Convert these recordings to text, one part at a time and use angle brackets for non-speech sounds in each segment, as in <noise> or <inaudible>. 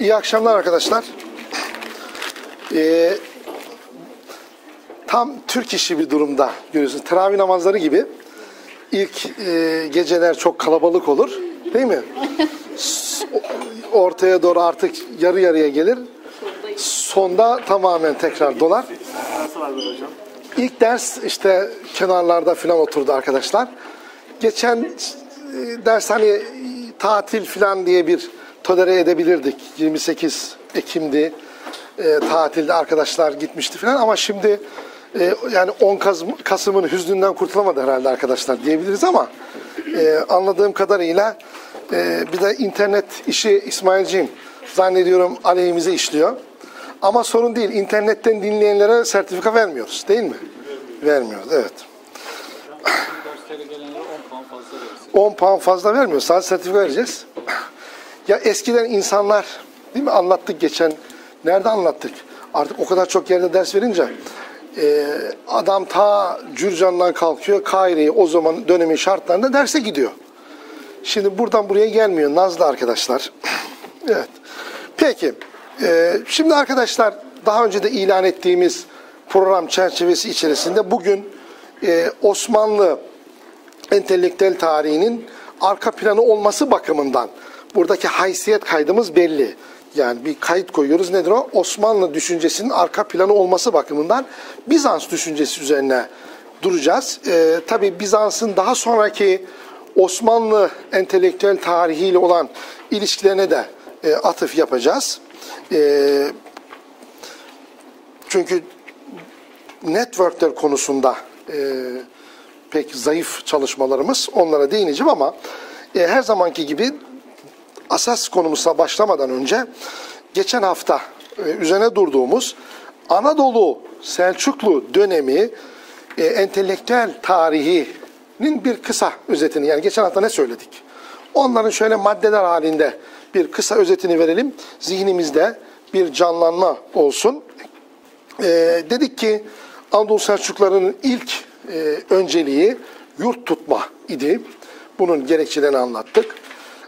İyi akşamlar arkadaşlar. Ee, tam Türk işi bir durumda görüyorsunuz. Teravih namazları gibi ilk e, geceler çok kalabalık olur. Değil mi? Ortaya doğru artık yarı yarıya gelir. Sonda tamamen tekrar dolar. İlk ders işte kenarlarda falan oturdu arkadaşlar. Geçen e, ders hani tatil falan diye bir tolere edebilirdik. 28 Ekim'di. E, tatilde arkadaşlar gitmişti falan ama şimdi e, yani 10 Kasım, Kasım'ın hüznünden kurtulamadı herhalde arkadaşlar diyebiliriz ama e, anladığım kadarıyla e, bir de internet işi İsmailciğim zannediyorum aleyhimize işliyor. Ama sorun değil. İnternetten dinleyenlere sertifika vermiyoruz. Değil mi? Vermiyoruz. Evet. derslere gelenlere 10 puan fazla verirsin. 10 puan fazla vermiyoruz. Sadece sertifika vereceğiz. Ya eskiden insanlar değil mi anlattık geçen. Nerede anlattık? Artık o kadar çok yerde ders verince e, adam ta Cürcan'dan kalkıyor Kahire'ye o zaman dönemin şartlarında derse gidiyor. Şimdi buradan buraya gelmiyor Nazlı arkadaşlar. <clears throat> evet. Peki. e, şimdi arkadaşlar daha önce de ilan ettiğimiz program çerçevesi içerisinde bugün e, Osmanlı entelektüel tarihinin arka planı olması bakımından buradaki haysiyet kaydımız belli. Yani bir kayıt koyuyoruz. Nedir o? Osmanlı düşüncesinin arka planı olması bakımından Bizans düşüncesi üzerine duracağız. Ee, tabii Bizans'ın daha sonraki Osmanlı entelektüel tarihiyle olan ilişkilerine de e, atıf yapacağız. E, çünkü networkler konusunda e, pek zayıf çalışmalarımız. Onlara değineceğim ama e, her zamanki gibi asas konumuza başlamadan önce geçen hafta e, üzerine durduğumuz Anadolu Selçuklu dönemi e, entelektüel tarihinin bir kısa özetini yani geçen hafta ne söyledik? Onların şöyle maddeler halinde bir kısa özetini verelim. Zihnimizde bir canlanma olsun. E, dedik ki Anadolu Selçuklularının ilk e, önceliği yurt tutma idi. Bunun gerekçelerini anlattık.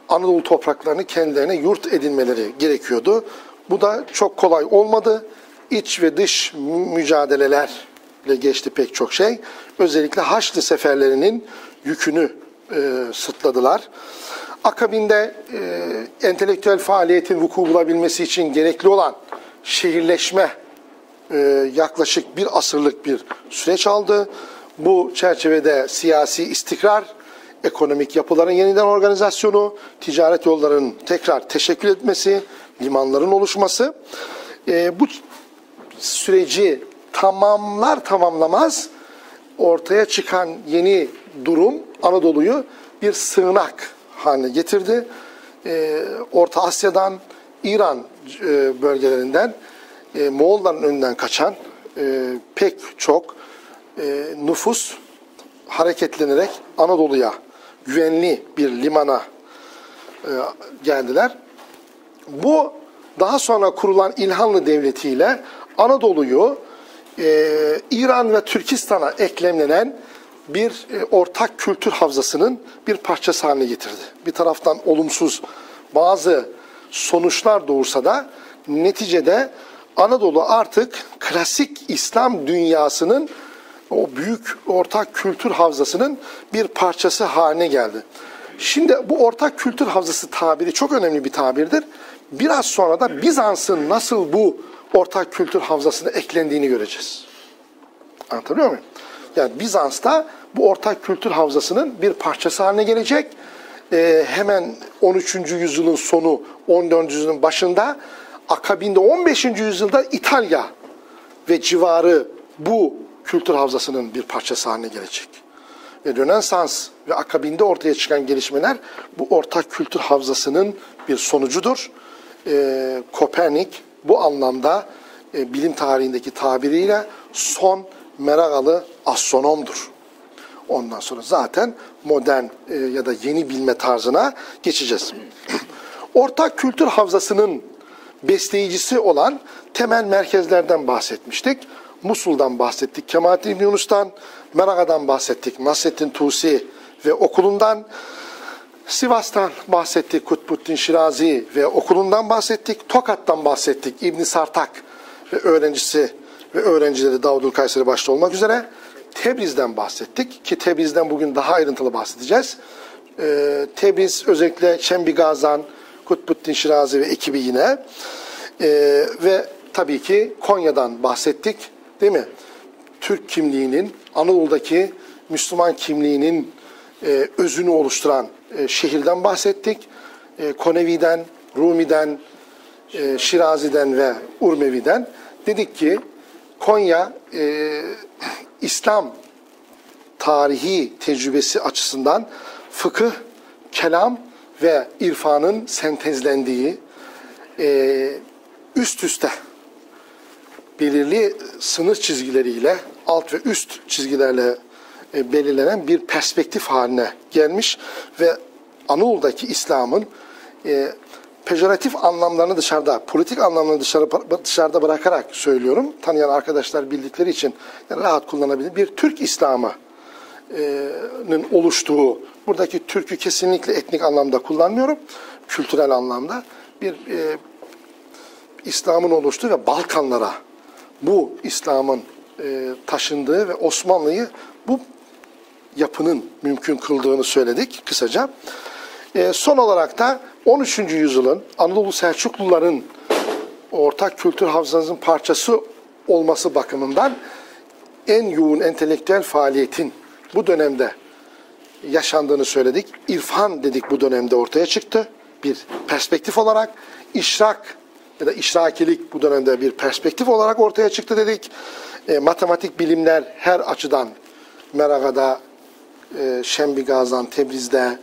Anadolu topraklarını kendilerine yurt edinmeleri gerekiyordu. Bu da çok kolay olmadı. İç ve dış mü- mücadelelerle geçti pek çok şey. Özellikle Haçlı seferlerinin yükünü e, sırtladılar. Akabinde e, entelektüel faaliyetin vuku bulabilmesi için gerekli olan şehirleşme e, yaklaşık bir asırlık bir süreç aldı. Bu çerçevede siyasi istikrar, ekonomik yapıların yeniden organizasyonu, ticaret yollarının tekrar teşekkül etmesi, limanların oluşması. E, bu süreci tamamlar tamamlamaz ortaya çıkan yeni durum Anadolu'yu bir sığınak haline getirdi. Ee, Orta Asya'dan, İran e, bölgelerinden e, Moğolların önünden kaçan e, pek çok e, nüfus hareketlenerek Anadolu'ya güvenli bir limana e, geldiler. Bu daha sonra kurulan İlhanlı Devleti ile Anadolu'yu e, İran ve Türkistan'a eklemlenen bir e, ortak kültür havzasının bir parçası haline getirdi. Bir taraftan olumsuz bazı sonuçlar doğursa da neticede Anadolu artık klasik İslam dünyasının o büyük ortak kültür havzasının bir parçası haline geldi. Şimdi bu ortak kültür havzası tabiri çok önemli bir tabirdir. Biraz sonra da Bizans'ın nasıl bu ortak kültür havzasına eklendiğini göreceğiz. Anlatabiliyor muyum? Yani Bizans'ta bu ortak kültür havzasının bir parçası haline gelecek. Ee, hemen 13. yüzyılın sonu, 14. yüzyılın başında, akabinde 15. yüzyılda İtalya ve civarı bu kültür havzasının bir parçası haline gelecek. Ve Rönesans ve akabinde ortaya çıkan gelişmeler bu ortak kültür havzasının bir sonucudur. Ee, Kopernik bu anlamda e, bilim tarihindeki tabiriyle son Meragalı astronomdur. Ondan sonra zaten modern e, ya da yeni bilme tarzına geçeceğiz. <clears throat> Ortak kültür havzasının besleyicisi olan temel merkezlerden bahsetmiştik. Musul'dan bahsettik, Kemalettin İbni Yunus'tan, Meraga'dan bahsettik, Nasrettin Tusi ve okulundan. Sivas'tan bahsettik, Kutbuddin Şirazi ve okulundan bahsettik. Tokat'tan bahsettik, İbn Sartak ve öğrencisi ve öğrencileri Davudül Kayseri başta olmak üzere. Tebriz'den bahsettik ki Tebriz'den bugün daha ayrıntılı bahsedeceğiz. Ee, Tebriz özellikle Şembi Gazan, Kutbuddin Şirazi ve ekibi yine. Ee, ve tabii ki Konya'dan bahsettik değil mi? Türk kimliğinin, Anadolu'daki Müslüman kimliğinin e, özünü oluşturan e, şehirden bahsettik. E, Konevi'den, Rumi'den, e, Şirazi'den ve Urmevi'den. Dedik ki Konya e, İslam tarihi tecrübesi açısından fıkıh, kelam ve irfanın sentezlendiği e, üst üste belirli sınır çizgileriyle alt ve üst çizgilerle e, belirlenen bir perspektif haline gelmiş ve Anadolu'daki İslam'ın e, pejoratif anlamlarını dışarıda, politik anlamlarını dışarı, dışarıda bırakarak söylüyorum. Tanıyan arkadaşlar bildikleri için rahat kullanabilir. Bir Türk İslam'ının oluştuğu, buradaki Türk'ü kesinlikle etnik anlamda kullanmıyorum, kültürel anlamda bir e, İslam'ın oluştuğu ve Balkanlara bu İslam'ın e, taşındığı ve Osmanlı'yı bu yapının mümkün kıldığını söyledik kısaca. E, son olarak da 13. yüzyılın Anadolu Selçukluların ortak kültür havzasının parçası olması bakımından en yoğun entelektüel faaliyetin bu dönemde yaşandığını söyledik. İrfan dedik bu dönemde ortaya çıktı. Bir perspektif olarak işrak ya da işrakilik bu dönemde bir perspektif olarak ortaya çıktı dedik. E, matematik bilimler her açıdan Meraga'da, e, Şembigaz'dan, Tebriz'de,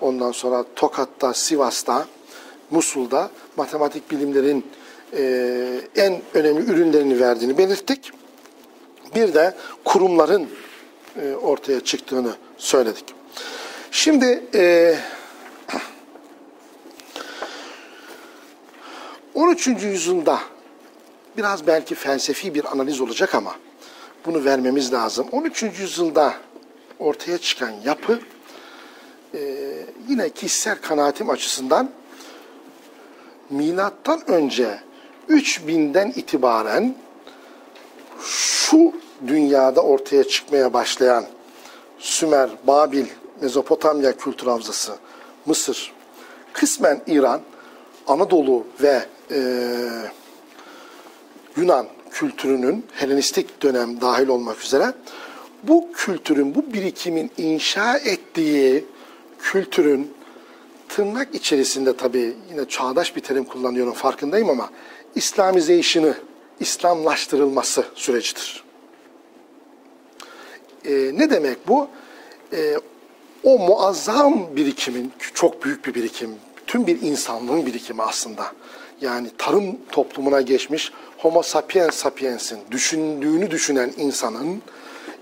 ondan sonra Tokat'ta, Sivas'ta, Musul'da matematik bilimlerin e, en önemli ürünlerini verdiğini belirttik. Bir de kurumların e, ortaya çıktığını söyledik. Şimdi e, 13. yüzyılda biraz belki felsefi bir analiz olacak ama bunu vermemiz lazım. 13. yüzyılda ortaya çıkan yapı e, yine kişisel kanaatim açısından milattan önce 3000'den itibaren şu dünyada ortaya çıkmaya başlayan Sümer, Babil, Mezopotamya kültür havzası, Mısır, kısmen İran, Anadolu ve e, Yunan kültürünün Helenistik dönem dahil olmak üzere bu kültürün, bu birikimin inşa ettiği kültürün tırnak içerisinde tabii yine çağdaş bir terim kullanıyorum farkındayım ama İslamization'ı, İslamlaştırılması sürecidir. E, ne demek bu? E, o muazzam birikimin, çok büyük bir birikim, tüm bir insanlığın birikimi aslında. Yani tarım toplumuna geçmiş Homo sapiens sapiens'in düşündüğünü düşünen insanın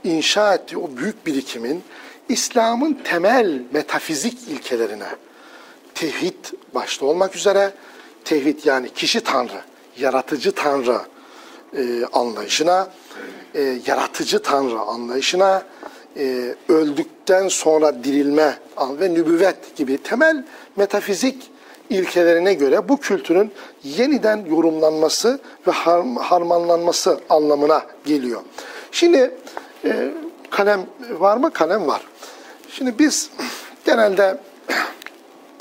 inşa ettiği o büyük birikimin İslam'ın temel metafizik ilkelerine tevhid başta olmak üzere tevhid yani kişi tanrı, yaratıcı tanrı e, anlayışına, e, yaratıcı tanrı anlayışına, e, öldükten sonra dirilme ve nübüvvet gibi temel metafizik ilkelerine göre bu kültürün yeniden yorumlanması ve harmanlanması anlamına geliyor. Şimdi e, kalem var mı? Kalem var. Şimdi biz genelde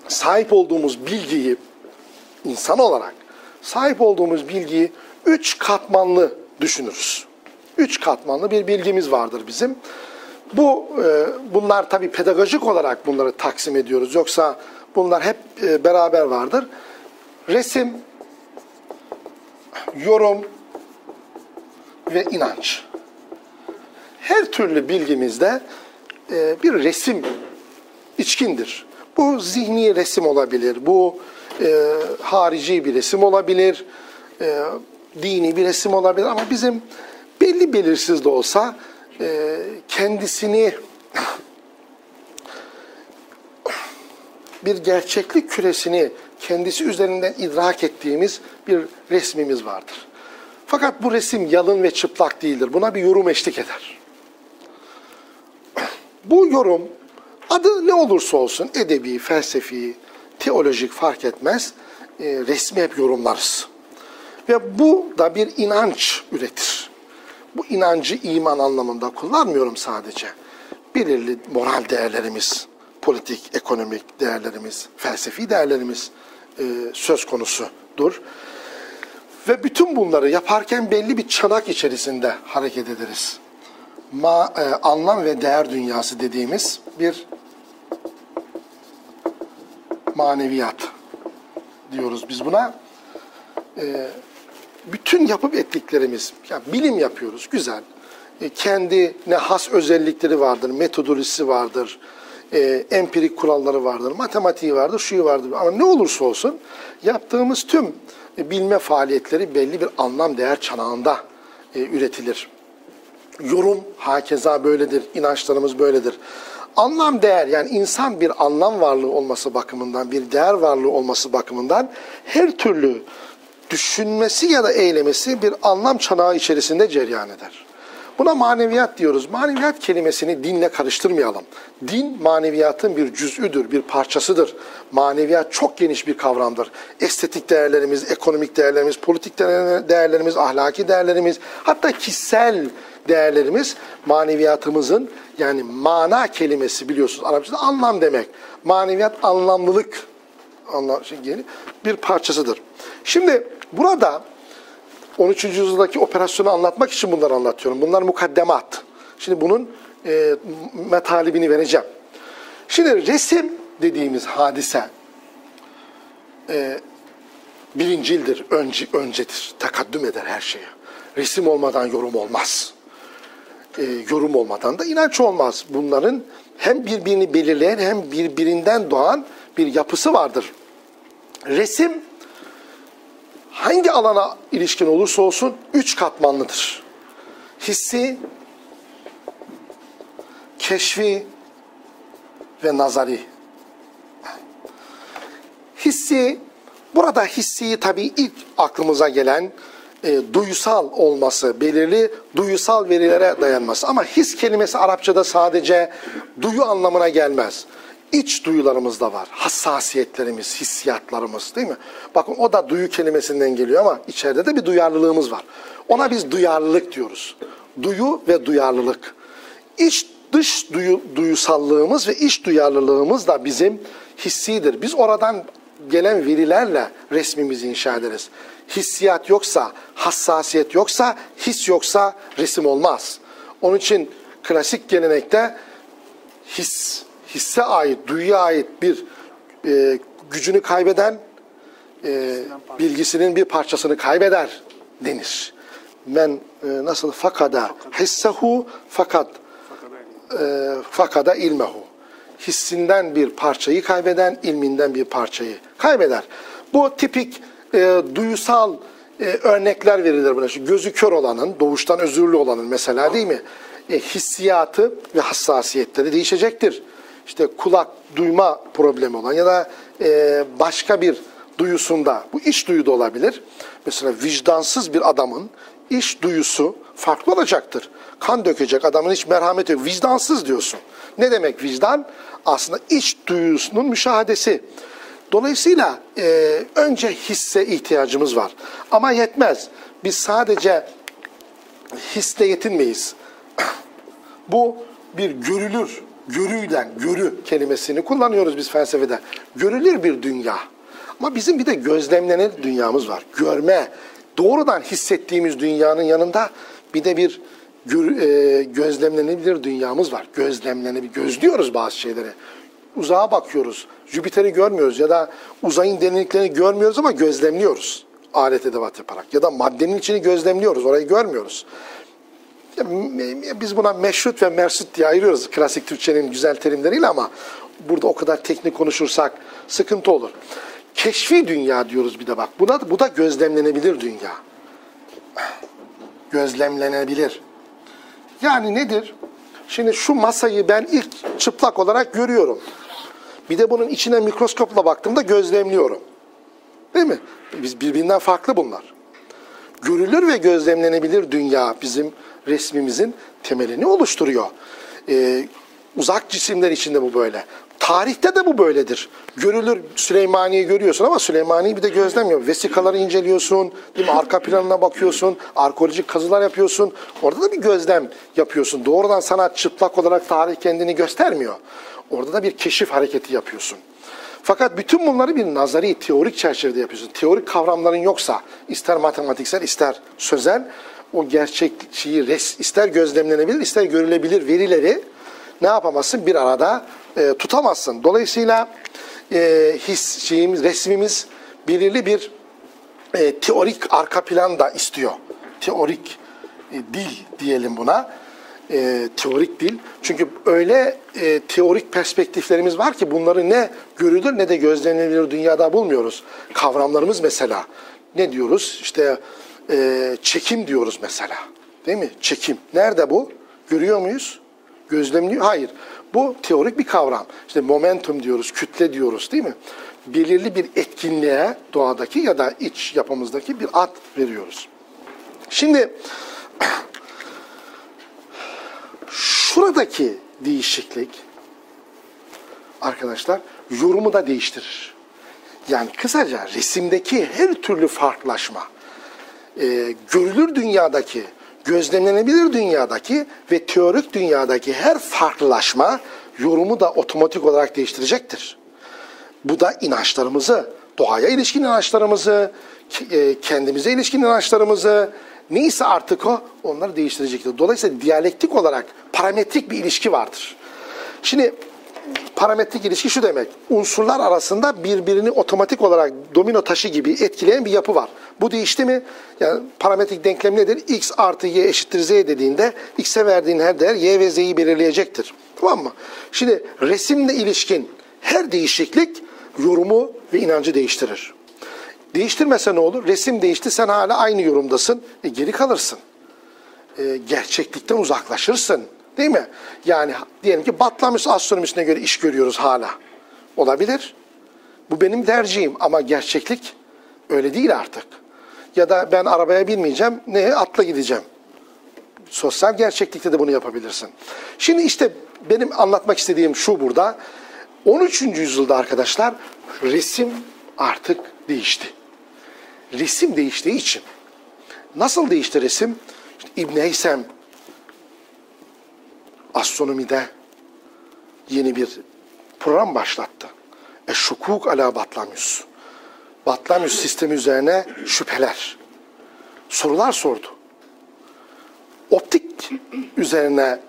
sahip olduğumuz bilgiyi insan olarak sahip olduğumuz bilgiyi üç katmanlı düşünürüz. Üç katmanlı bir bilgimiz vardır bizim. Bu e, bunlar tabii pedagojik olarak bunları taksim ediyoruz. Yoksa bunlar hep e, beraber vardır. Resim, yorum ve inanç. Her türlü bilgimizde e, bir resim içkindir. Bu zihni resim olabilir, bu e, harici bir resim olabilir, dini bir resim olabilir ama bizim belli belirsiz de olsa kendisini bir gerçeklik küresini kendisi üzerinden idrak ettiğimiz bir resmimiz vardır. Fakat bu resim yalın ve çıplak değildir. Buna bir yorum eşlik eder. <clears throat> Bu yorum Adı ne olursa olsun edebi, felsefi, teolojik fark etmez. E, resmi hep yorumlarız. Ve bu da bir inanç üretir. Bu inancı iman anlamında kullanmıyorum sadece. Belirli moral değerlerimiz, politik, ekonomik değerlerimiz, felsefi değerlerimiz e, söz konusudur. Ve bütün bunları yaparken belli bir çanak içerisinde hareket ederiz. Ma, e, anlam ve değer dünyası dediğimiz bir maneviyat diyoruz biz buna. E, bütün yapıp ettiklerimiz, yani bilim yapıyoruz, güzel. E, kendine has özellikleri vardır, metodolojisi vardır, e, empirik kuralları vardır, matematiği vardır, şuyu vardır. Ama ne olursa olsun yaptığımız tüm e, bilme faaliyetleri belli bir anlam değer çanağında e, üretilir. Yorum hakeza böyledir, inançlarımız böyledir. Anlam değer yani insan bir anlam varlığı olması bakımından, bir değer varlığı olması bakımından her türlü düşünmesi ya da eylemesi bir anlam çanağı içerisinde cereyan eder. Buna maneviyat diyoruz. Maneviyat kelimesini dinle karıştırmayalım. Din maneviyatın bir cüz'üdür, bir parçasıdır. Maneviyat çok geniş bir kavramdır. Estetik değerlerimiz, ekonomik değerlerimiz, politik değerlerimiz, ahlaki değerlerimiz, hatta kişisel değerlerimiz maneviyatımızın yani mana kelimesi biliyorsunuz Arapçada anlam demek. Maneviyat anlamlılık anlam, şey, bir parçasıdır. Şimdi burada 13. yüzyıldaki operasyonu anlatmak için bunları anlatıyorum. Bunlar mukaddemat. Şimdi bunun e, metalibini vereceğim. Şimdi resim dediğimiz hadise e, birincildir, önce, öncedir, tekaddüm eder her şeye. Resim olmadan yorum olmaz. E, yorum olmadan da inanç olmaz. Bunların hem birbirini belirleyen hem birbirinden doğan bir yapısı vardır. Resim hangi alana ilişkin olursa olsun üç katmanlıdır. Hissi, keşfi ve nazari. Hissi, burada hissiyi tabii ilk aklımıza gelen e, duysal olması, belirli duysal verilere dayanması. Ama his kelimesi Arapçada sadece duyu anlamına gelmez iç duyularımız da var. Hassasiyetlerimiz, hissiyatlarımız değil mi? Bakın o da duyu kelimesinden geliyor ama içeride de bir duyarlılığımız var. Ona biz duyarlılık diyoruz. Duyu ve duyarlılık. İç dış duyu, duyusallığımız ve iç duyarlılığımız da bizim hissidir. Biz oradan gelen verilerle resmimizi inşa ederiz. Hissiyat yoksa, hassasiyet yoksa, his yoksa resim olmaz. Onun için klasik gelenekte his hisse ait, duyuya ait bir e, gücünü kaybeden e, bilgisinin bir parçasını kaybeder denir. Men e, nasıl fakada hissehu fakat e, fakada ilmehu. Hissinden bir parçayı kaybeden, ilminden bir parçayı kaybeder. Bu tipik e, duyusal e, örnekler verilir buna. Şu gözü kör olanın, doğuştan özürlü olanın mesela değil mi? E, hissiyatı ve hassasiyetleri değişecektir işte kulak duyma problemi olan ya da e, başka bir duyusunda, bu iç duyu da olabilir. Mesela vicdansız bir adamın iç duyusu farklı olacaktır. Kan dökecek adamın hiç merhameti yok. Vicdansız diyorsun. Ne demek vicdan? Aslında iç duyusunun müşahadesi. Dolayısıyla e, önce hisse ihtiyacımız var. Ama yetmez. Biz sadece hisle yetinmeyiz. <coughs> Bu bir görülür görüyle, görü kelimesini kullanıyoruz biz felsefede. Görülür bir dünya. Ama bizim bir de gözlemlenir dünyamız var. Görme, doğrudan hissettiğimiz dünyanın yanında bir de bir gör, e, gözlemlenebilir dünyamız var. Gözlemlenebilir, gözlüyoruz bazı şeyleri. Uzağa bakıyoruz. Jüpiter'i görmüyoruz ya da uzayın derinliklerini görmüyoruz ama gözlemliyoruz. Alet edevat yaparak. Ya da maddenin içini gözlemliyoruz. Orayı görmüyoruz. Biz buna meşrut ve mersut diye ayırıyoruz klasik Türkçenin güzel terimleriyle ama burada o kadar teknik konuşursak sıkıntı olur. Keşfi dünya diyoruz bir de bak. Buna, bu da gözlemlenebilir dünya. Gözlemlenebilir. Yani nedir? Şimdi şu masayı ben ilk çıplak olarak görüyorum. Bir de bunun içine mikroskopla baktığımda gözlemliyorum. Değil mi? Biz birbirinden farklı bunlar. Görülür ve gözlemlenebilir dünya bizim resmimizin temelini oluşturuyor. Ee, Uzak cisimler içinde bu böyle. Tarihte de bu böyledir. Görülür Süleymaniye'yi görüyorsun ama Süleymaniye'yi bir de gözlemiyor. Vesikaları inceliyorsun, değil mi? arka planına bakıyorsun, arkeolojik kazılar yapıyorsun. Orada da bir gözlem yapıyorsun. Doğrudan sana çıplak olarak tarih kendini göstermiyor. Orada da bir keşif hareketi yapıyorsun. Fakat bütün bunları bir nazari, teorik çerçevede yapıyorsun. Teorik kavramların yoksa, ister matematiksel, ister sözel, o gerçekçiyi res, ister gözlemlenebilir, ister görülebilir verileri ne yapamazsın? Bir arada e, tutamazsın. Dolayısıyla e, his şeyimiz, resmimiz belirli bir e, teorik arka plan da istiyor. Teorik e, dil diyelim buna. E, teorik dil. Çünkü öyle e, teorik perspektiflerimiz var ki bunları ne görülür ne de gözlenilebilir dünyada bulmuyoruz. Kavramlarımız mesela. Ne diyoruz? İşte e, çekim diyoruz mesela. Değil mi? Çekim. Nerede bu? Görüyor muyuz? Gözlemliyor? Hayır. Bu teorik bir kavram. İşte momentum diyoruz, kütle diyoruz değil mi? Belirli bir etkinliğe doğadaki ya da iç yapımızdaki bir ad veriyoruz. Şimdi <clears throat> şuradaki değişiklik arkadaşlar yorumu da değiştirir. Yani kısaca resimdeki her türlü farklılaşma, e, görülür dünyadaki, gözlemlenebilir dünyadaki ve teorik dünyadaki her farklılaşma yorumu da otomatik olarak değiştirecektir. Bu da inançlarımızı, doğaya ilişkin inançlarımızı, e, kendimize ilişkin inançlarımızı, neyse artık o onları değiştirecektir. Dolayısıyla diyalektik olarak parametrik bir ilişki vardır. Şimdi parametrik ilişki şu demek. Unsurlar arasında birbirini otomatik olarak domino taşı gibi etkileyen bir yapı var. Bu değişti mi? Yani parametrik denklem nedir? x artı y eşittir z dediğinde x'e verdiğin her değer y ve z'yi belirleyecektir. Tamam mı? Şimdi resimle ilişkin her değişiklik yorumu ve inancı değiştirir. Değiştirmese ne olur? Resim değişti sen hala aynı yorumdasın. E, geri kalırsın. E, gerçeklikten uzaklaşırsın. Değil mi? Yani diyelim ki Batlamyus astronomisine göre iş görüyoruz hala. Olabilir. Bu benim tercihim ama gerçeklik öyle değil artık. Ya da ben arabaya binmeyeceğim, ne atla gideceğim. Sosyal gerçeklikte de bunu yapabilirsin. Şimdi işte benim anlatmak istediğim şu burada. 13. yüzyılda arkadaşlar resim artık değişti. Resim değiştiği için. Nasıl değişti resim? İşte İbn Heysem astronomide yeni bir program başlattı. Eşşukuk ala Batlamyus. Batlamyus sistemi üzerine şüpheler, sorular sordu. Optik üzerine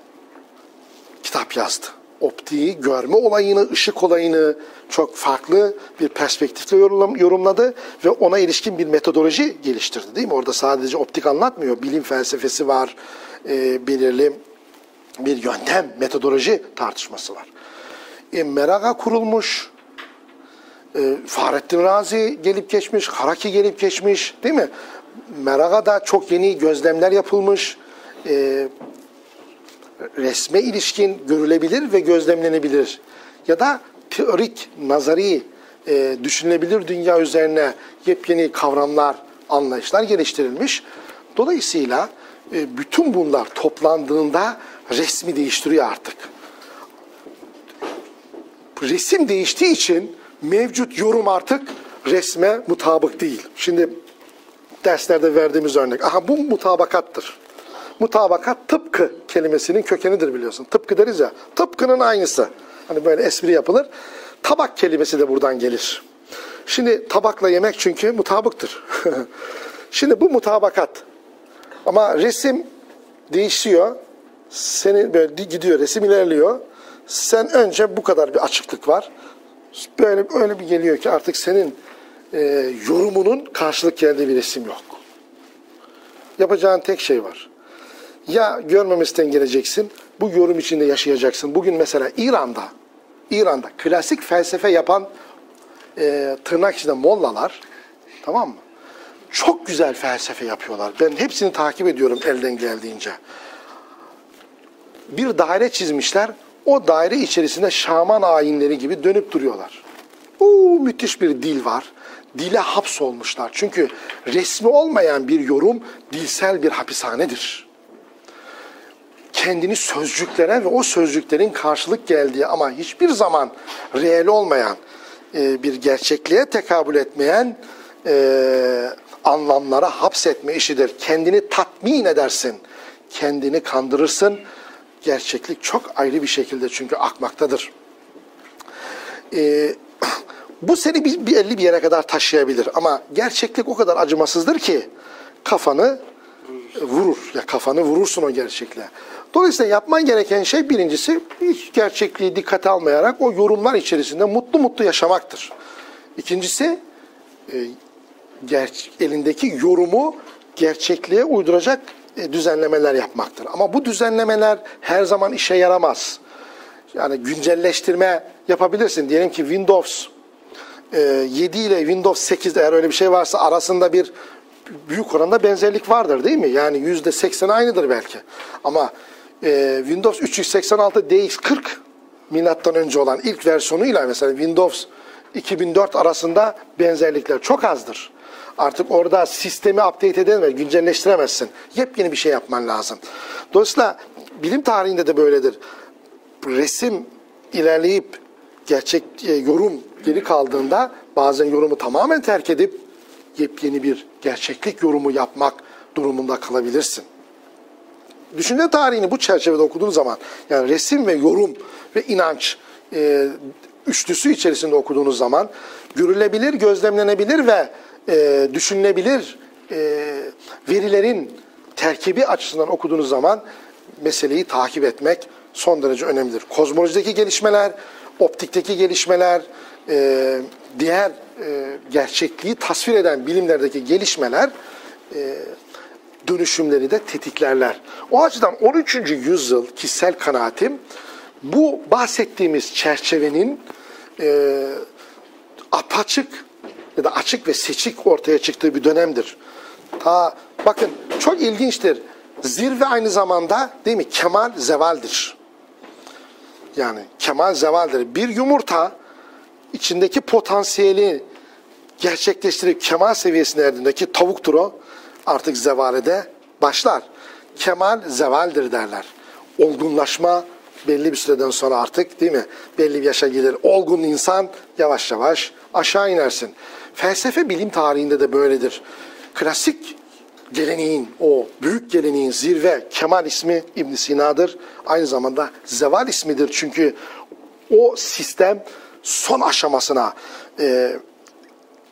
kitap yazdı. Optiği, görme olayını, ışık olayını çok farklı bir perspektifle yorumladı ve ona ilişkin bir metodoloji geliştirdi değil mi? Orada sadece optik anlatmıyor. Bilim felsefesi var, e, belirli bir yöntem, metodoloji tartışması var. E, Meraga kurulmuş, e, Fahrettin Razi gelip geçmiş, Haraki gelip geçmiş değil mi? Meraga'da çok yeni gözlemler yapılmış. E, resme ilişkin görülebilir ve gözlemlenebilir. Ya da teorik, nazari, e, düşünülebilir dünya üzerine yepyeni kavramlar, anlayışlar geliştirilmiş. Dolayısıyla e, bütün bunlar toplandığında resmi değiştiriyor artık. Resim değiştiği için mevcut yorum artık resme mutabık değil. Şimdi derslerde verdiğimiz örnek. Aha bu mutabakattır. Mutabakat tıpkı kelimesinin kökenidir biliyorsun. Tıpkı deriz ya. Tıpkının aynısı. Hani böyle espri yapılır. Tabak kelimesi de buradan gelir. Şimdi tabakla yemek çünkü mutabıktır. <laughs> Şimdi bu mutabakat. Ama resim değişiyor. Seni böyle gidiyor, resim ilerliyor. Sen önce bu kadar bir açıklık var. Böyle öyle bir geliyor ki artık senin e, yorumunun karşılık geldiği bir resim yok. Yapacağın tek şey var. Ya görmemesinden geleceksin, bu yorum içinde yaşayacaksın. Bugün mesela İran'da, İran'da klasik felsefe yapan e, tırnak içinde mollalar, tamam mı? Çok güzel felsefe yapıyorlar. Ben hepsini takip ediyorum elden geldiğince. Bir daire çizmişler. O daire içerisinde şaman ayinleri gibi dönüp duruyorlar. Uuu müthiş bir dil var. Dile hapsolmuşlar. Çünkü resmi olmayan bir yorum dilsel bir hapishanedir kendini sözcüklere ve o sözcüklerin karşılık geldiği ama hiçbir zaman reel olmayan e, bir gerçekliğe tekabül etmeyen e, anlamlara hapsetme işidir. Kendini tatmin edersin, kendini kandırırsın. Gerçeklik çok ayrı bir şekilde çünkü akmaktadır. E, <clears throat> bu seni bir, bir belli bir yere kadar taşıyabilir ama gerçeklik o kadar acımasızdır ki kafanı vurur. Ya kafanı vurursun o gerçekliğe. Dolayısıyla yapman gereken şey birincisi hiç gerçekliği dikkate almayarak o yorumlar içerisinde mutlu mutlu yaşamaktır. İkincisi e, elindeki yorumu gerçekliğe uyduracak düzenlemeler yapmaktır. Ama bu düzenlemeler her zaman işe yaramaz. Yani güncelleştirme yapabilirsin. Diyelim ki Windows e, 7 ile Windows 8 eğer öyle bir şey varsa arasında bir büyük oranda benzerlik vardır değil mi? Yani yüzde seksen aynıdır belki. Ama e, Windows 386 DX40 milattan önce olan ilk versiyonuyla mesela Windows 2004 arasında benzerlikler çok azdır. Artık orada sistemi update edemez, güncelleştiremezsin. Yepyeni bir şey yapman lazım. Dolayısıyla bilim tarihinde de böyledir. Resim ilerleyip gerçek e, yorum geri kaldığında bazen yorumu tamamen terk edip yepyeni bir gerçeklik yorumu yapmak durumunda kalabilirsin. Düşünce tarihini bu çerçevede okuduğun zaman yani resim ve yorum ve inanç e, üçlüsü içerisinde okuduğunuz zaman görülebilir, gözlemlenebilir ve e, düşünülebilir e, verilerin terkibi açısından okuduğunuz zaman meseleyi takip etmek son derece önemlidir. Kozmolojideki gelişmeler, optikteki gelişmeler, e, diğer e, gerçekliği tasvir eden bilimlerdeki gelişmeler e, dönüşümleri de tetiklerler. O açıdan 13. yüzyıl kişisel kanaatim bu bahsettiğimiz çerçevenin e, apaçık ya da açık ve seçik ortaya çıktığı bir dönemdir. Ta bakın çok ilginçtir. Zirve aynı zamanda değil mi? Kemal zevaldir. Yani kemal zevaldir. Bir yumurta içindeki potansiyeli gerçekleştirip kemal seviyesine erdiğindeki tavuktur o. Artık zevalede başlar. Kemal zevaldir derler. Olgunlaşma belli bir süreden sonra artık değil mi? Belli bir yaşa gelir. Olgun insan yavaş yavaş aşağı inersin. Felsefe bilim tarihinde de böyledir. Klasik geleneğin, o büyük geleneğin zirve Kemal ismi İbn Sina'dır. Aynı zamanda Zeval ismidir. Çünkü o sistem son aşamasına e,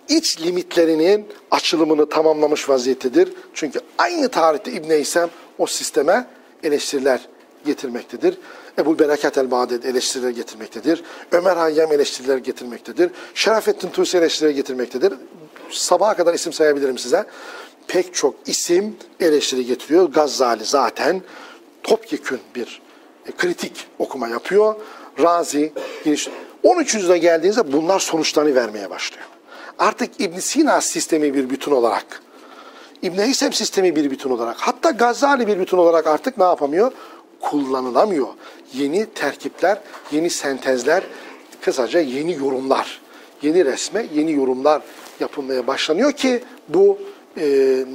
iç limitlerinin açılımını tamamlamış vaziyettedir. Çünkü aynı tarihte İbn Heysem o sisteme eleştiriler getirmektedir. Ebu Berekat el-Bağdadi eleştiriler getirmektedir. Ömer Hayyam eleştiriler getirmektedir. Şerafettin Tusi eleştiriler getirmektedir. Sabaha kadar isim sayabilirim size. Pek çok isim eleştiri getiriyor. Gazali zaten topyekün bir e, kritik okuma yapıyor. Razi, geniş. 13. yüzyıla geldiğinizde bunlar sonuçlarını vermeye başlıyor. Artık İbn Sina sistemi bir bütün olarak, İbn Heysem sistemi bir bütün olarak, hatta Gazali bir bütün olarak artık ne yapamıyor? Kullanılamıyor. Yeni terkipler, yeni sentezler, kısaca yeni yorumlar, yeni resme yeni yorumlar yapılmaya başlanıyor ki bu e,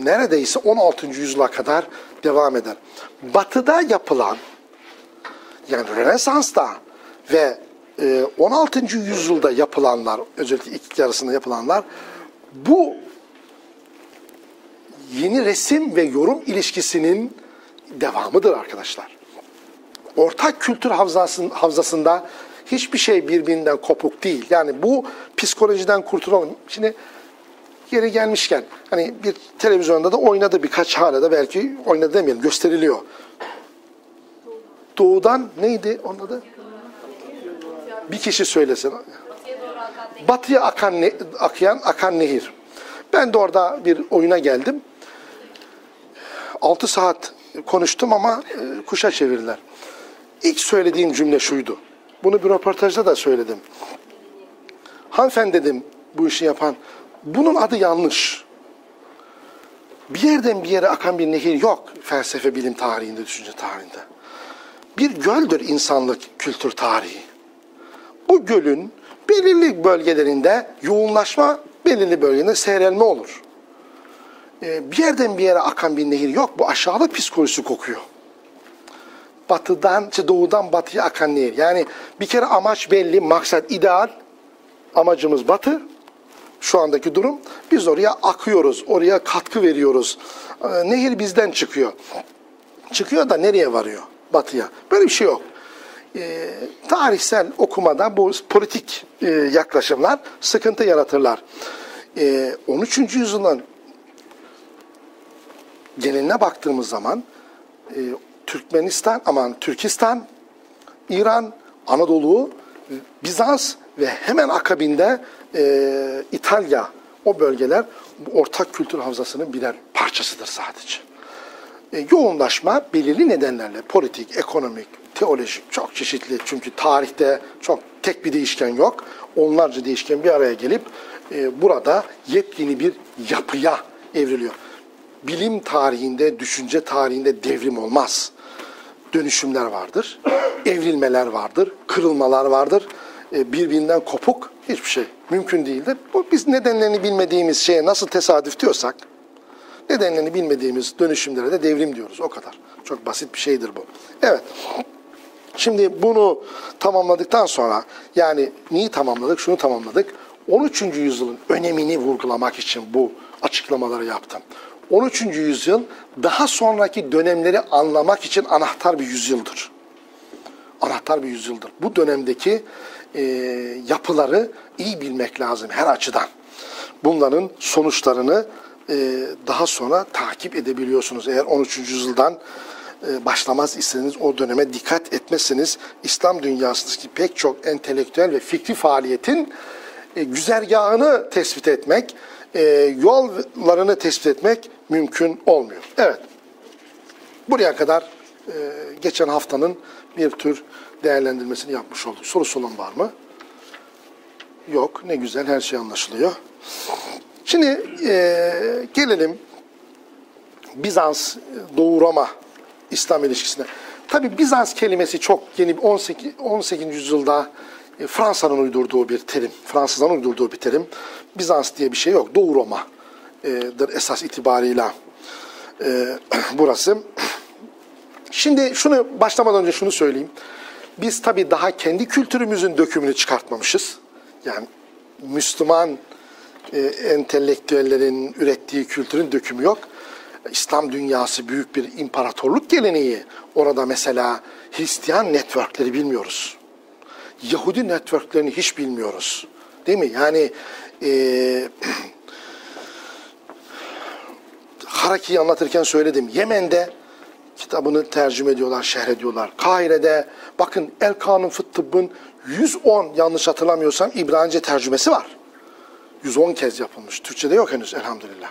neredeyse 16. yüzyıla kadar devam eder. Batı'da yapılan, yani Rönesans'ta ve 16. yüzyılda yapılanlar, özellikle ilk yarısında yapılanlar bu yeni resim ve yorum ilişkisinin devamıdır arkadaşlar. Ortak kültür havzasında hiçbir şey birbirinden kopuk değil. Yani bu psikolojiden kurtulalım. Şimdi yeri gelmişken hani bir televizyonda da oynadı birkaç hala da belki oynadı demeyelim gösteriliyor. Doğudan neydi onun adı? Bir kişi söylesin. Batıya akan ne, akayan akan nehir. Ben de orada bir oyuna geldim. 6 saat konuştum ama e, kuşa çevirdiler. İlk söylediğim cümle şuydu. Bunu bir röportajda da söyledim. Hanımefendi dedim bu işi yapan. Bunun adı yanlış. Bir yerden bir yere akan bir nehir yok felsefe bilim tarihinde, düşünce tarihinde. Bir göldür insanlık kültür tarihi. Bu gölün belirli bölgelerinde yoğunlaşma, belirli bölgelerinde seyrelme olur. Ee, bir yerden bir yere akan bir nehir yok. Bu aşağılık psikolojisi kokuyor. Batıdan, işte doğudan batıya akan nehir. Yani bir kere amaç belli, maksat ideal. Amacımız batı. Şu andaki durum. Biz oraya akıyoruz, oraya katkı veriyoruz. Ee, Nehir bizden çıkıyor. Çıkıyor da nereye varıyor? Batıya. Böyle bir şey yok. Ee, tarihsel okumada bu politik e, yaklaşımlar sıkıntı yaratırlar. Ee, 13. yüzyılın geneline baktığımız zaman e, Türkmenistan, aman Türkistan, İran, Anadolu, Bizans ve hemen akabinde e, İtalya o bölgeler ortak kültür havzasının birer parçasıdır sadece. E, yoğunlaşma belirli nedenlerle politik, ekonomik, teolojik çok çeşitli çünkü tarihte çok tek bir değişken yok. Onlarca değişken bir araya gelip e, burada yepyeni bir yapıya evriliyor. Bilim tarihinde, düşünce tarihinde devrim olmaz. Dönüşümler vardır, evrilmeler vardır, kırılmalar vardır. E, birbirinden kopuk hiçbir şey mümkün değildir. Bu biz nedenlerini bilmediğimiz şeye nasıl tesadüf diyorsak, nedenlerini bilmediğimiz dönüşümlere de devrim diyoruz. O kadar. Çok basit bir şeydir bu. Evet. Şimdi bunu tamamladıktan sonra yani neyi tamamladık? Şunu tamamladık. 13. yüzyılın önemini vurgulamak için bu açıklamaları yaptım. 13. yüzyıl daha sonraki dönemleri anlamak için anahtar bir yüzyıldır. Anahtar bir yüzyıldır. Bu dönemdeki e, yapıları iyi bilmek lazım her açıdan. Bunların sonuçlarını e, daha sonra takip edebiliyorsunuz. Eğer 13. yüzyıldan e, başlamaz iseniz o döneme dikkat etmezseniz İslam dünyasındaki pek çok entelektüel ve fikri faaliyetin e, güzergahını tespit etmek, e, yollarını tespit etmek mümkün olmuyor. Evet, buraya kadar e, geçen haftanın bir tür değerlendirmesini yapmış olduk. Sorusu olan var mı? Yok, ne güzel her şey anlaşılıyor. Şimdi e, gelelim Bizans, Doğu Roma İslam ilişkisine. Tabi Bizans kelimesi çok yeni 18, 18. yüzyılda e, Fransa'nın uydurduğu bir terim. Fransızların uydurduğu bir terim. Bizans diye bir şey yok. Doğu Roma'dır esas itibarıyla e, <clears throat> burası. Şimdi şunu başlamadan önce şunu söyleyeyim. Biz tabi daha kendi kültürümüzün dökümünü çıkartmamışız. Yani Müslüman e, entelektüellerin ürettiği kültürün dökümü yok. İslam dünyası büyük bir imparatorluk geleneği. Orada mesela Hristiyan networkleri bilmiyoruz. Yahudi networklerini hiç bilmiyoruz. Değil mi? Yani e, <clears throat> Haraki'yi anlatırken söyledim. Yemen'de kitabını tercüme ediyorlar, şerh ediyorlar. Kahire'de bakın El Kanun Fıt Tıbb'ın 110 yanlış hatırlamıyorsam İbranice tercümesi var. 110 kez yapılmış. Türkçe'de yok henüz elhamdülillah.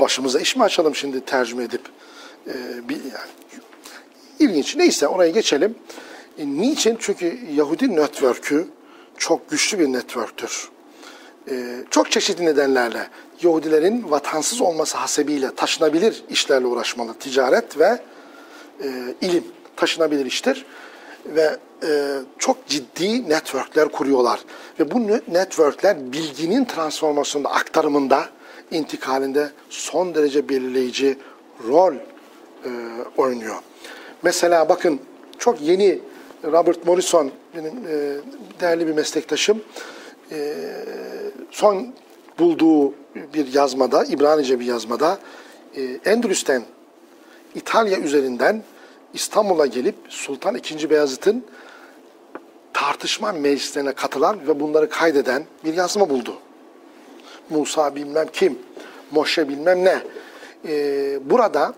Başımıza iş mi açalım şimdi tercüme edip? Ee, bir, yani, ilginç. Neyse oraya geçelim. E, niçin? Çünkü Yahudi network'ü çok güçlü bir network'tür. E, çok çeşitli nedenlerle Yahudilerin vatansız olması hasebiyle taşınabilir işlerle uğraşmalı. Ticaret ve e, ilim taşınabilir iştir. Ve e, çok ciddi networkler kuruyorlar. Ve bu networkler bilginin transformasyonunda, aktarımında, intikalinde son derece belirleyici rol e, oynuyor. Mesela bakın çok yeni Robert Morrison benim e, değerli bir meslektaşım e, son bulduğu bir yazmada, İbranice bir yazmada e, Endülüs'ten İtalya üzerinden İstanbul'a gelip Sultan II. Beyazıt'ın tartışma meclislerine katılan ve bunları kaydeden bir yazma buldu. Musa bilmem kim, Moşe bilmem ne. Ee, burada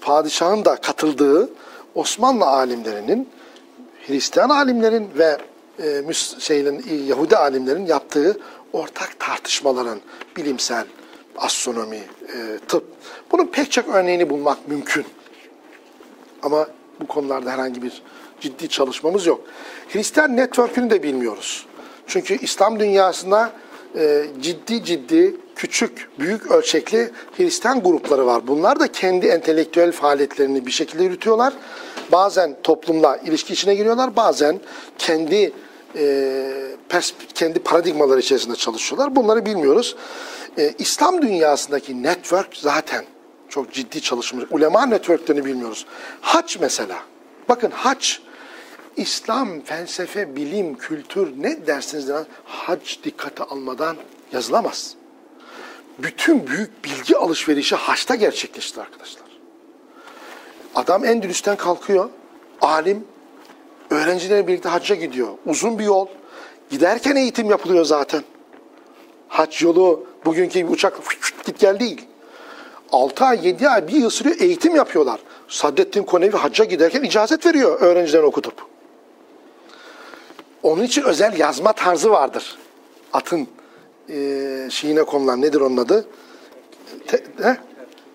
padişahın da katıldığı Osmanlı alimlerinin, Hristiyan alimlerin ve e, şeyin, Yahudi alimlerin yaptığı ortak tartışmaların bilimsel, astronomi, e, tıp. Bunun pek çok örneğini bulmak mümkün. Ama bu konularda herhangi bir ciddi çalışmamız yok. Hristiyan network'ünü de bilmiyoruz. Çünkü İslam dünyasında e, ciddi ciddi küçük, büyük ölçekli Hristiyan grupları var. Bunlar da kendi entelektüel faaliyetlerini bir şekilde yürütüyorlar. Bazen toplumla ilişki içine giriyorlar, bazen kendi e, kendi paradigmaları içerisinde çalışıyorlar. Bunları bilmiyoruz. E, İslam dünyasındaki network zaten Çok ciddi çalışmış. Ulema networklerini bilmiyoruz. Haç mesela. Bakın haç İslam, felsefe, bilim, kültür ne dersiniz de hac dikkate almadan yazılamaz. Bütün büyük bilgi alışverişi haçta gerçekleşti arkadaşlar. Adam Endülüs'ten kalkıyor. Alim öğrencilerle birlikte hacca gidiyor. Uzun bir yol. Giderken eğitim yapılıyor zaten. Hac yolu bugünkü uçak git gel değil. 6 ay, 7 ay, bir yıl sürüyor eğitim yapıyorlar. Saddettin Konevi hacca giderken icazet veriyor öğrencilerine okutup. Onun için özel yazma tarzı vardır. Atın e, şeyine konulan nedir onun adı? Te, he?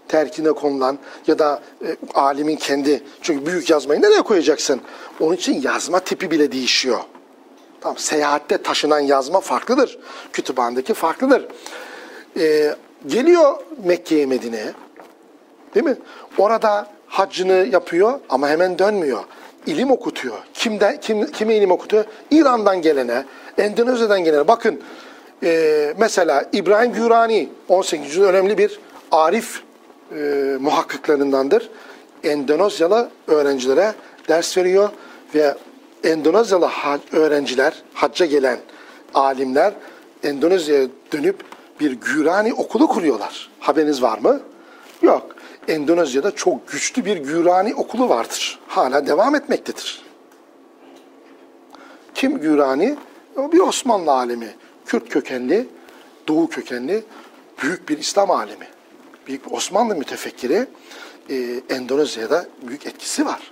Terkine konulan ya da e, alimin kendi. Çünkü büyük yazmayı nereye koyacaksın? Onun için yazma tipi bile değişiyor. Tamam, seyahatte taşınan yazma farklıdır. Kütüphanedeki farklıdır. E, geliyor Mekke'ye Medine'ye. Değil mi? Orada haccını yapıyor ama hemen dönmüyor. İlim okutuyor. Kimden, kim, kime ilim okutuyor? İran'dan gelene, Endonezya'dan gelene. Bakın e, mesela İbrahim Gürani 18. yüzyıl önemli bir arif e, muhakkıklarındandır. Endonezyalı öğrencilere ders veriyor ve Endonezyalı ha- öğrenciler, hacca gelen alimler Endonezya'ya dönüp bir Gürani okulu kuruyorlar. Haberiniz var mı? Yok. Endonezya'da çok güçlü bir Gürani okulu vardır. Hala devam etmektedir. Kim Gürani? Bir Osmanlı alemi. Kürt kökenli, Doğu kökenli büyük bir İslam alemi. Büyük bir Osmanlı mütefekkiri. Ee, Endonezya'da büyük etkisi var.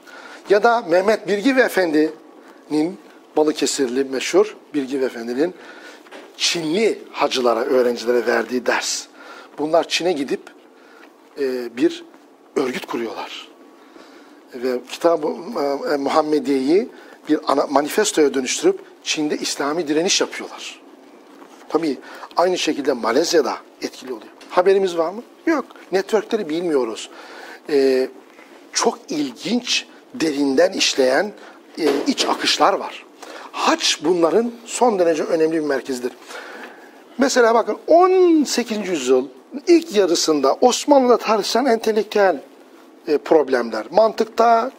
Ya da Mehmet Birgi Efendi'nin Balıkesirli meşhur Birgi Efendi'nin Çinli hacılara, öğrencilere verdiği ders. Bunlar Çin'e gidip e, bir örgüt kuruyorlar. Ve kitabı e, Muhammediye'yi bir ana, manifestoya dönüştürüp Çin'de İslami direniş yapıyorlar. Tabii aynı şekilde Malezya'da etkili oluyor. Haberimiz var mı? Yok. Networkleri bilmiyoruz. E, çok ilginç, derinden işleyen e, iç akışlar var. Haç bunların son derece önemli bir merkezidir. Mesela bakın 18. yüzyıl ilk yarısında Osmanlı'da tartışılan entelektüel e, problemler, mantıkta,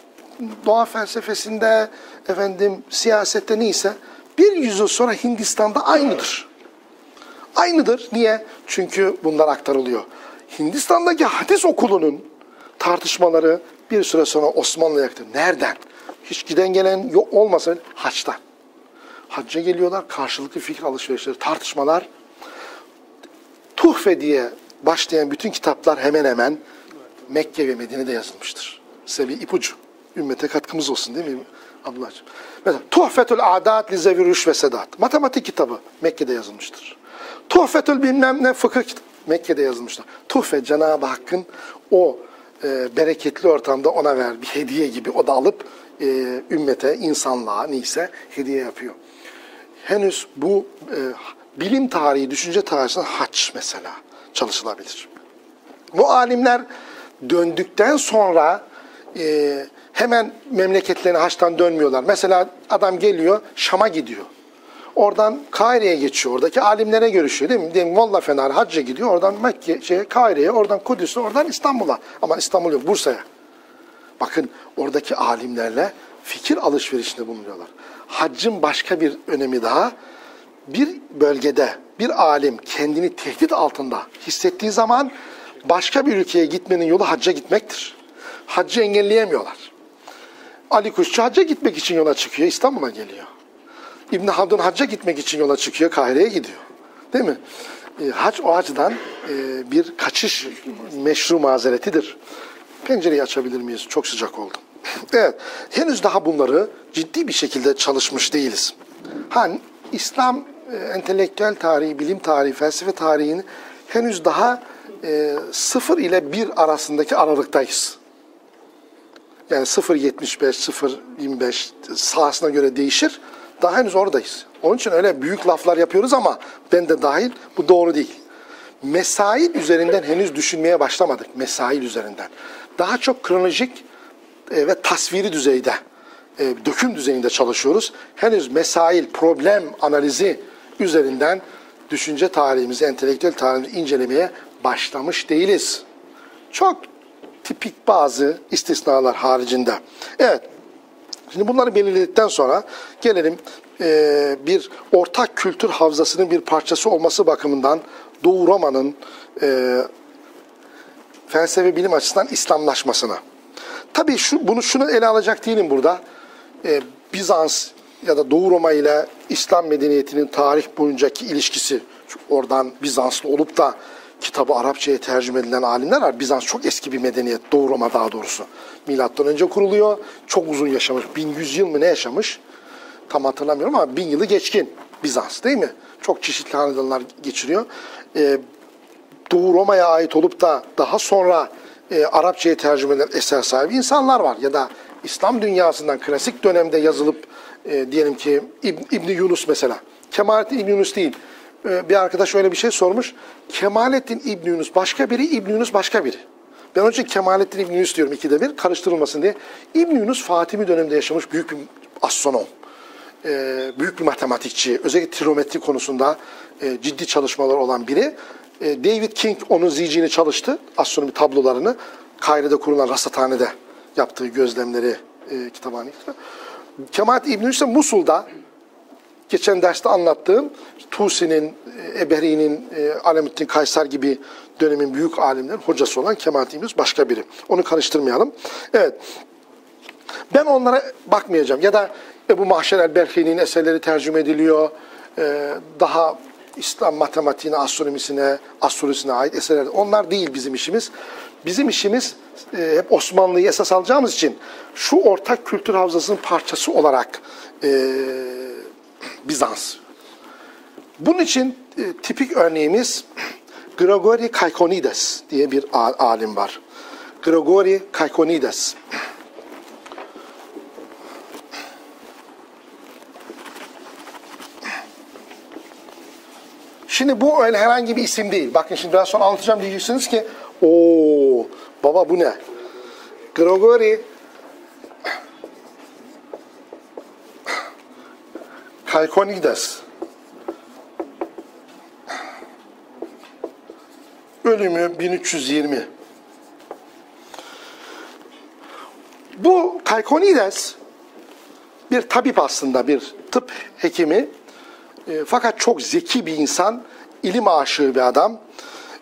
doğa felsefesinde, efendim siyasette neyse bir yüzyıl sonra Hindistan'da aynıdır. Aynıdır. Niye? Çünkü bunlar aktarılıyor. Hindistan'daki hadis okulunun tartışmaları bir süre sonra Osmanlı'ya yaktı. Nereden? Hiç giden gelen yok olmasa haçtan. Hacca geliyorlar, karşılıklı fikir alışverişleri, tartışmalar. Tuhfe diye başlayan bütün kitaplar hemen hemen Mekke ve Medine'de yazılmıştır. Size bir ipucu. Ümmete katkımız olsun değil mi Abdullah'cığım? Mesela Tuhfetül Adat li Zeviruş ve Sedat. Matematik kitabı Mekke'de yazılmıştır. Tuhfetül bilmem ne fıkıh Mekke'de yazılmıştır. Tuhfe Cenab-ı Hakk'ın o e, bereketli ortamda ona ver bir hediye gibi o da alıp e, ümmete, insanlığa neyse hediye yapıyor. Henüz bu e, bilim tarihi, düşünce tarihinde haç mesela çalışılabilir. Bu alimler döndükten sonra e, hemen memleketlerine haçtan dönmüyorlar. Mesela adam geliyor Şam'a gidiyor. Oradan Kahire'ye geçiyor. Oradaki alimlere görüşüyor değil mi? Diyelim Molla Fener hacca gidiyor. Oradan Mekke, şey, Kahire'ye, oradan Kudüs'e, oradan İstanbul'a. Ama İstanbul yok, Bursa'ya. Bakın oradaki alimlerle fikir alışverişinde bulunuyorlar. Haccın başka bir önemi daha, bir bölgede bir alim kendini tehdit altında hissettiği zaman başka bir ülkeye gitmenin yolu hacca gitmektir. Haccı engelleyemiyorlar. Ali Kuşçu hacca gitmek için yola çıkıyor, İstanbul'a geliyor. İbn Haldun hacca gitmek için yola çıkıyor, Kahire'ye gidiyor. Değil mi? E, hac o açıdan e, bir kaçış meşru mazeretidir. Pencereyi açabilir miyiz? Çok sıcak oldu. <laughs> evet, henüz daha bunları ciddi bir şekilde çalışmış değiliz. Ha, İslam e, entelektüel tarihi, bilim tarihi, felsefe tarihini henüz daha e, sıfır ile bir arasındaki aralıktayız. Yani 0.75, 0.25 sahasına göre değişir. Daha henüz oradayız. Onun için öyle büyük laflar yapıyoruz ama ben de dahil bu doğru değil. Mesail üzerinden henüz düşünmeye başlamadık. Mesail üzerinden. Daha çok kronolojik e, ve tasviri düzeyde, e, döküm düzeyinde çalışıyoruz. Henüz mesail, problem analizi üzerinden düşünce tarihimizi, entelektüel tarihimizi incelemeye başlamış değiliz. Çok tipik bazı istisnalar haricinde. Evet, Şimdi bunları belirledikten sonra gelelim e, bir ortak kültür havzasının bir parçası olması bakımından Doğu Roma'nın e, felsefe bilim açısından İslamlaşmasına. Tabii şu, bunu şunu ele alacak değilim burada. E, Bizans ya da Doğu Roma ile İslam medeniyetinin tarih boyuncaki ilişkisi. Oradan Bizanslı olup da kitabı Arapçaya tercüme edilen alimler var. Bizans çok eski bir medeniyet, Doğu Roma daha doğrusu. Milattan önce kuruluyor. Çok uzun yaşamış. 1100 yıl mı ne yaşamış? Tam hatırlamıyorum ama bin yılı geçkin Bizans değil mi? Çok çeşitli hanedanlar geçiriyor. Ee, Doğu Roma'ya ait olup da daha sonra e, Arapçaya tercüme edilen eser sahibi insanlar var. Ya da İslam dünyasından klasik dönemde yazılıp e, diyelim ki İbn, İbni Yunus mesela. Kemalettin İbni Yunus değil. E, bir arkadaş öyle bir şey sormuş. Kemalettin İbni Yunus başka biri, İbni Yunus başka biri. Ben onun için Kemalettin İbni Yunus diyorum ikide bir karıştırılmasın diye. İbni Yunus Fatimi döneminde yaşamış büyük bir astronom. E, büyük bir matematikçi. Özellikle trigonometri konusunda e, ciddi çalışmalar olan biri. E, David King onun zicini çalıştı. Astronomi tablolarını. Kaire'de kurulan rasathanede yaptığı gözlemleri e, kitabını. Kemalettin İbni Yunus ise Musul'da geçen derste anlattığım Tusi'nin, e, Eberi'nin, e, Alemüddin Kaysar gibi dönemin büyük alimlerin hocası olan Kemalettin başka biri. Onu karıştırmayalım. Evet. Ben onlara bakmayacağım. Ya da Ebu Mahşer el-Berhi'nin eserleri tercüme ediliyor. Ee, daha İslam matematiğine, astronomisine, astrolojisine ait eserler. Onlar değil bizim işimiz. Bizim işimiz e, hep Osmanlı'yı esas alacağımız için şu ortak kültür havzasının parçası olarak e, Bizans. Bunun için e, tipik örneğimiz <clears throat> Grigori Kaikonides diye bir alim var. Grigori Kaikonides. Şimdi bu öyle herhangi bir isim değil. Bakın şimdi biraz sonra anlatacağım diyeceksiniz ki o baba bu ne? Grigori Kalkonides. Ölümü 1320 bu Kalkonides bir tabip aslında bir tıp hekimi. E, fakat çok zeki bir insan, ilim aşığı bir adam.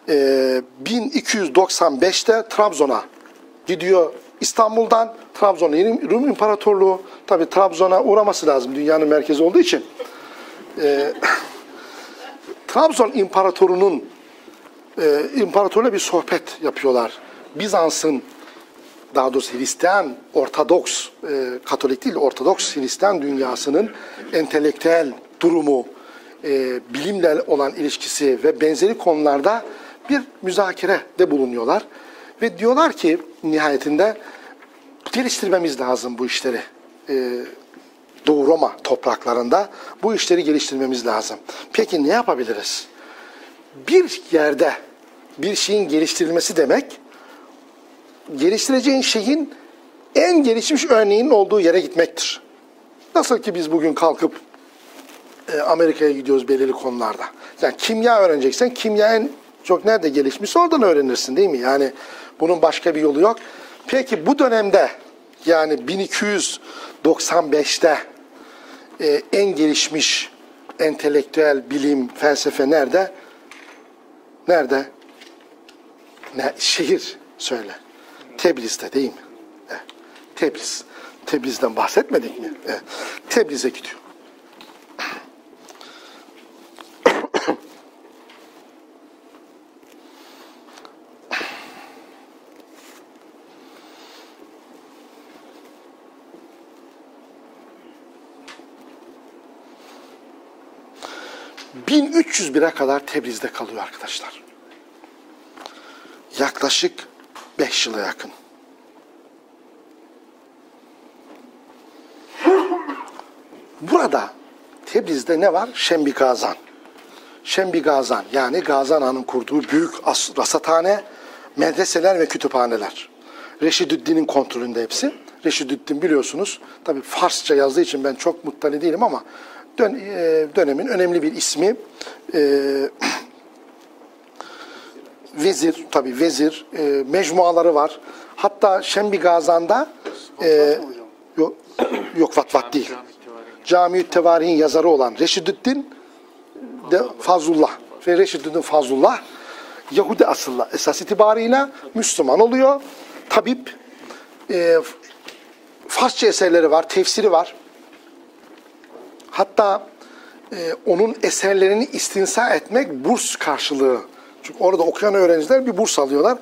E, 1295'te Trabzon'a gidiyor İstanbul'dan Trabzon'a. Rum İmparatorluğu tabi Trabzon'a uğraması lazım dünyanın merkezi olduğu için. E, <laughs> Trabzon İmparatorunun e, imparatorla bir sohbet yapıyorlar. Bizans'ın daha doğrusu Hristiyan, Ortodoks, e, Katolik değil, Ortodoks Hristiyan dünyasının entelektüel durumu, e, bilimle olan ilişkisi ve benzeri konularda bir müzakerede bulunuyorlar. Ve diyorlar ki nihayetinde geliştirmemiz lazım bu işleri. E, Doğu Roma topraklarında bu işleri geliştirmemiz lazım. Peki ne yapabiliriz? Bir yerde bir şeyin geliştirilmesi demek, geliştireceğin şeyin en gelişmiş örneğinin olduğu yere gitmektir. Nasıl ki biz bugün kalkıp e, Amerika'ya gidiyoruz belirli konularda. Yani kimya öğreneceksen kimya çok nerede gelişmiş oradan öğrenirsin değil mi? Yani bunun başka bir yolu yok. Peki bu dönemde yani 1295'te e, en gelişmiş entelektüel bilim, felsefe nerede? Nerede? Ne? Şehir söyle. Tebriz'de değil mi? Evet. Tebriz. Tebriz'den bahsetmedik mi? Evet. Tebriz'e gidiyor. 1301'e kadar Tebriz'de kalıyor arkadaşlar. Yaklaşık 5 yıla yakın. Burada Tebriz'de ne var? Şembi Gazan. Şembi Gazan yani Gazan Han'ın kurduğu büyük rasathane, medreseler ve kütüphaneler. Reşidüddin'in kontrolünde hepsi. Reşidüddin biliyorsunuz, tabi Farsça yazdığı için ben çok muttali değilim ama dön, e, dönemin önemli bir ismi. E, <clears throat> vezir, tabi vezir, e, mecmuaları var. Hatta Şembi Gazan'da e, yok, <clears throat> yok Vatvat değil. Cami itibariyle. Cami-ü Tevarihin yazarı olan Reşidüddin de Fazlullah ve Reşidüddin Fazlullah Yahudi asıllı esas itibarıyla Müslüman oluyor. Tabip e, Farsça eserleri var, tefsiri var. Hatta e, onun eserlerini istinsa etmek burs karşılığı. Çünkü orada okuyan öğrenciler bir burs alıyorlar.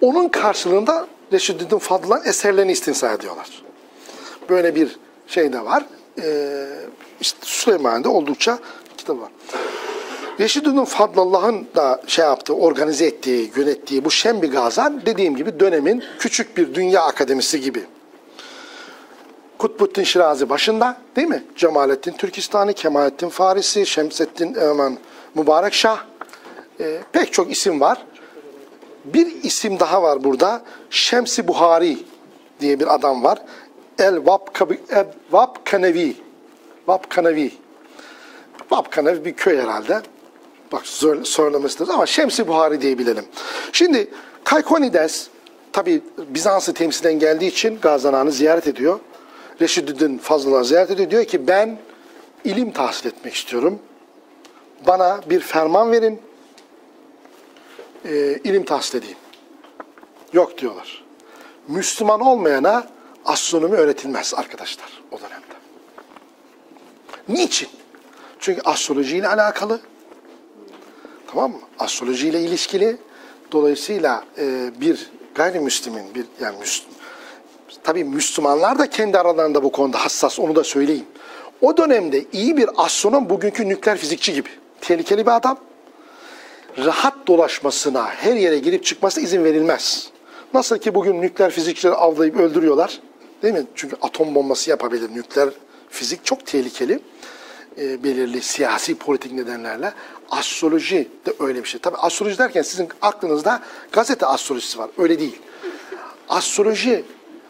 Onun karşılığında Reşidüddin Fadıl'ın eserlerini istinsa ediyorlar. Böyle bir şey de var. E, işte Süleymaniye'de oldukça kitap var. Reşidüddin Fadlallah'ın da şey yaptığı, organize ettiği, yönettiği bu Şembi Gazan dediğim gibi dönemin küçük bir dünya akademisi gibi. Kutbuddin Şirazi başında değil mi? Cemalettin Türkistani, Kemalettin Farisi, Şemsettin Eman Mübarek Şah. Ee, pek çok isim var. Bir isim daha var burada. Şemsi Buhari diye bir adam var. El Vabkanevi. Vabkanevi. Vabkanevi bir köy herhalde. Bak söyle- söylemesi de ama Şemsi Buhari diye bilelim. Şimdi Kaykonides tabi Bizans'ı temsilen geldiği için Gazanan'ı ziyaret ediyor. Reşidüddin Fazlı'la ziyaret ediyor. Diyor ki ben ilim tahsil etmek istiyorum. Bana bir ferman verin. e, ilim tahsil edeyim. Yok diyorlar. Müslüman olmayana astronomi öğretilmez arkadaşlar o dönemde. Niçin? Çünkü astrolojiyle alakalı. Tamam mı? Astrolojiyle ilişkili. Dolayısıyla e, bir gayrimüslimin, bir yani Müslüman, tabii Müslümanlar da kendi aralarında bu konuda hassas, onu da söyleyeyim. O dönemde iyi bir astronom bugünkü nükleer fizikçi gibi. Tehlikeli bir adam. Rahat dolaşmasına, her yere girip çıkmasına izin verilmez. Nasıl ki bugün nükleer fizikçileri avlayıp öldürüyorlar. Değil mi? Çünkü atom bombası yapabilir. Nükleer fizik çok tehlikeli. E, belirli siyasi politik nedenlerle. Astroloji de öyle bir şey. Tabii astroloji derken sizin aklınızda gazete astrolojisi var. Öyle değil. Astroloji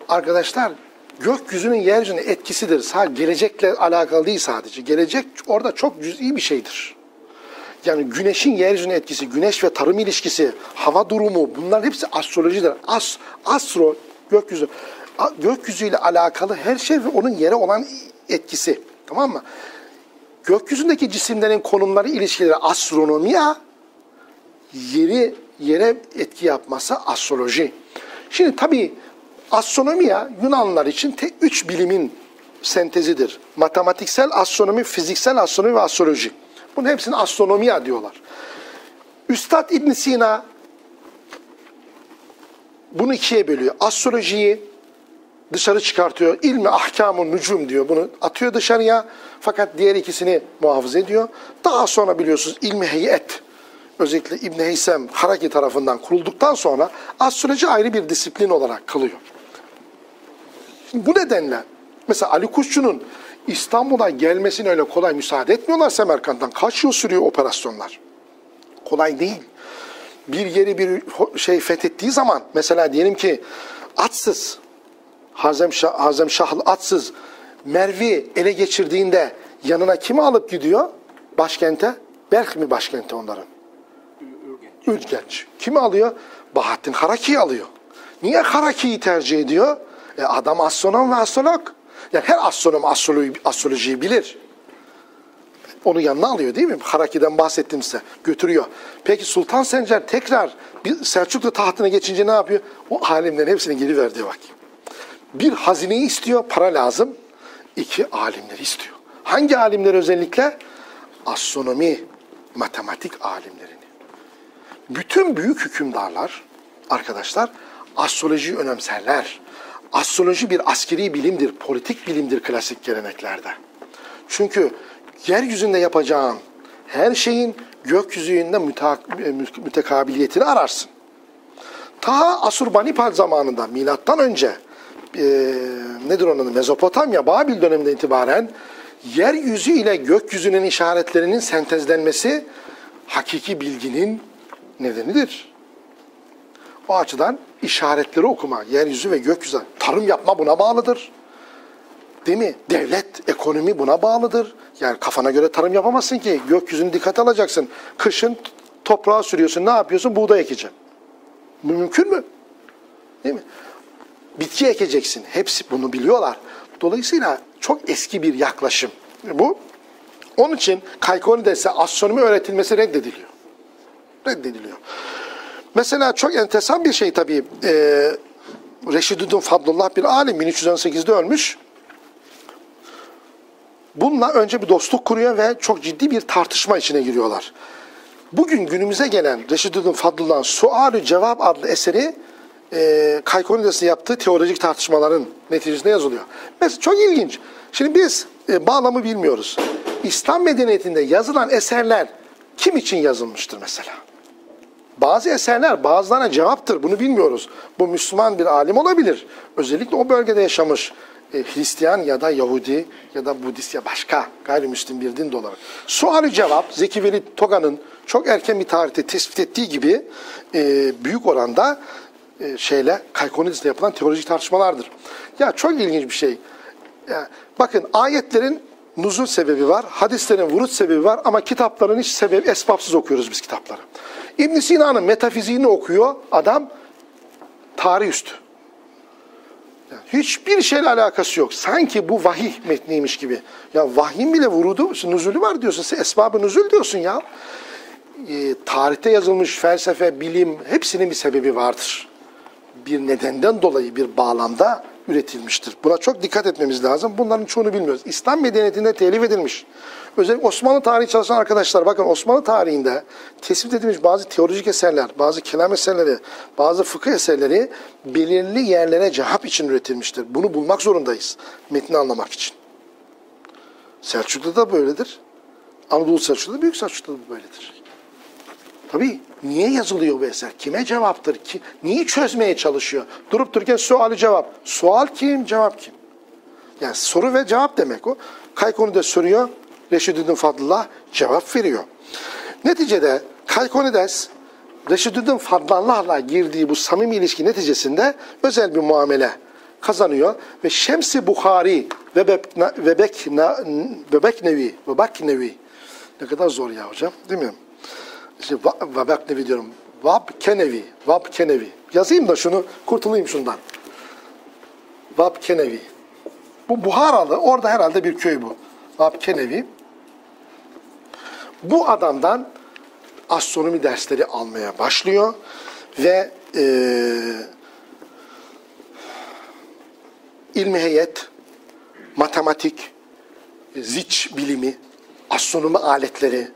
arkadaşlar gökyüzünün yeryüzüne etkisidir. Sadece gelecekle alakalı değil sadece. Gelecek orada çok cüz'i bir şeydir. Yani güneşin yeryüzüne etkisi, güneş ve tarım ilişkisi, hava durumu bunların hepsi astrolojidir. As, astro, gökyüzü. A- Gökyüzüyle alakalı her şey ve onun yere olan etkisi. Tamam mı? Gökyüzündeki cisimlerin konumları, ilişkileri astronomiya, yeri yere etki yapması astroloji. Şimdi tabii astronomiya Yunanlılar için te, üç bilimin sentezidir. Matematiksel astronomi, fiziksel astronomi ve astroloji. Bunun hepsini astronomiya diyorlar. Üstad İbn Sina bunu ikiye bölüyor. Astrolojiyi dışarı çıkartıyor. İlmi ahkamun nucum diyor. Bunu atıyor dışarıya. Fakat diğer ikisini muhafaza ediyor. Daha sonra biliyorsunuz ilmi heyet özellikle İbn Heysem Haraki tarafından kurulduktan sonra astroloji ayrı bir disiplin olarak kalıyor. Bu nedenle mesela Ali Kuşçu'nun İstanbul'a gelmesine öyle kolay müsaade etmiyorlar Semerkant'tan. Kaç yıl sürüyor operasyonlar? Kolay değil. Bir yeri bir şey fethettiği zaman mesela diyelim ki atsız Hazem Şah, Hazem Şahlı atsız Mervi ele geçirdiğinde yanına kimi alıp gidiyor? Başkente. Berk mi başkente onların? Ürgenç. Kimi alıyor? Bahattin Haraki'yi alıyor. Niye Haraki'yi tercih ediyor? E adam astronom ve astrolog. Yani her astronom astroloji, astrolojiyi bilir. Onu yanına alıyor değil mi? Haraki'den bahsettim size. Götürüyor. Peki Sultan Sencer tekrar Selçuklu tahtına geçince ne yapıyor? O alimlerin hepsini geri ver diyor bak. Bir hazineyi istiyor, para lazım. İki alimleri istiyor. Hangi alimler özellikle? Astronomi, matematik alimlerini. Bütün büyük hükümdarlar, arkadaşlar, astrolojiyi önemserler. Astroloji bir askeri bilimdir, politik bilimdir klasik geleneklerde. Çünkü yeryüzünde yapacağın her şeyin gökyüzünde müta- mütekabiliyetini ararsın. Ta Asurbanipal zamanında milattan önce e, nedir onun Mezopotamya, Babil döneminden itibaren yeryüzü ile gökyüzünün işaretlerinin sentezlenmesi hakiki bilginin nedenidir. O açıdan işaretleri okuma, yeryüzü ve gökyüzü, tarım yapma buna bağlıdır. Değil mi? Devlet, ekonomi buna bağlıdır. Yani kafana göre tarım yapamazsın ki. Gökyüzünü dikkat alacaksın. Kışın toprağa sürüyorsun. Ne yapıyorsun? Buğday ekeceksin. Mümkün mü? Değil mi? bitki ekeceksin. Hepsi bunu biliyorlar. Dolayısıyla çok eski bir yaklaşım bu. Onun için Kalkonides'e astronomi öğretilmesi reddediliyor. Reddediliyor. Mesela çok enteresan bir şey tabii. E, Reşidüddin Fadlullah bir alim 1318'de ölmüş. Bununla önce bir dostluk kuruyor ve çok ciddi bir tartışma içine giriyorlar. Bugün günümüze gelen Reşidüddin Fadlullah'ın Sualü Cevap adlı eseri e, Kaykonides'in yaptığı teolojik tartışmaların neticesinde yazılıyor. Mesela çok ilginç. Şimdi biz e, bağlamı bilmiyoruz. İslam medeniyetinde yazılan eserler kim için yazılmıştır mesela? Bazı eserler bazılarına cevaptır. Bunu bilmiyoruz. Bu Müslüman bir alim olabilir. Özellikle o bölgede yaşamış e, Hristiyan ya da Yahudi ya da Budist ya başka gayrimüslim bir din olabilir. Suali cevap Zeki Veli Toga'nın çok erken bir tarihte tespit ettiği gibi e, büyük oranda e, şeyle Kalkonidis'te yapılan teolojik tartışmalardır. Ya çok ilginç bir şey. Ya, bakın ayetlerin nuzul sebebi var, hadislerin vurut sebebi var ama kitapların hiç sebebi, esbapsız okuyoruz biz kitapları. İbn Sina'nın metafiziğini okuyor adam tarih üstü. Yani hiçbir şeyle alakası yok. Sanki bu vahiy metniymiş gibi. Ya vahyin bile vurudu, nuzulü var diyorsun. Sen esbabı nuzul diyorsun ya. E, tarihte yazılmış felsefe, bilim hepsinin bir sebebi vardır. Bir nedenden dolayı bir bağlamda üretilmiştir. Buna çok dikkat etmemiz lazım. Bunların çoğunu bilmiyoruz. İslam medeniyetinde telif edilmiş. Özellikle Osmanlı tarihi çalışan arkadaşlar bakın Osmanlı tarihinde tespit edilmiş bazı teolojik eserler, bazı kelam eserleri, bazı fıkıh eserleri belirli yerlere cevap için üretilmiştir. Bunu bulmak zorundayız metni anlamak için. Selçuklu'da da böyledir. Anadolu Selçuklu'da, Büyük Selçuklu'da da böyledir. Tabii niye yazılıyor bu eser? Kime cevaptır? Ki, niye çözmeye çalışıyor? Durup dururken suali cevap. Sual kim, cevap kim? Yani soru ve cevap demek o. Kaykonu da soruyor, Reşidüddin Fadlullah cevap veriyor. Neticede Kaykonides Reşidüddin Fadlullah'la girdiği bu samimi ilişki neticesinde özel bir muamele kazanıyor ve Şemsi Bukhari ve Bebek Bebek Nevi Bebek Nevi ne kadar zor ya hocam değil mi? İşte Vabek Nevi diyorum. Vab Kenevi. Vab Kenevi. Yazayım da şunu kurtulayım şundan. Vab Kenevi. Bu Buharalı. Orada herhalde bir köy bu. Vab Kenevi. Bu adamdan astronomi dersleri almaya başlıyor ve e, ilmi heyet, matematik, ziç bilimi, astronomi aletleri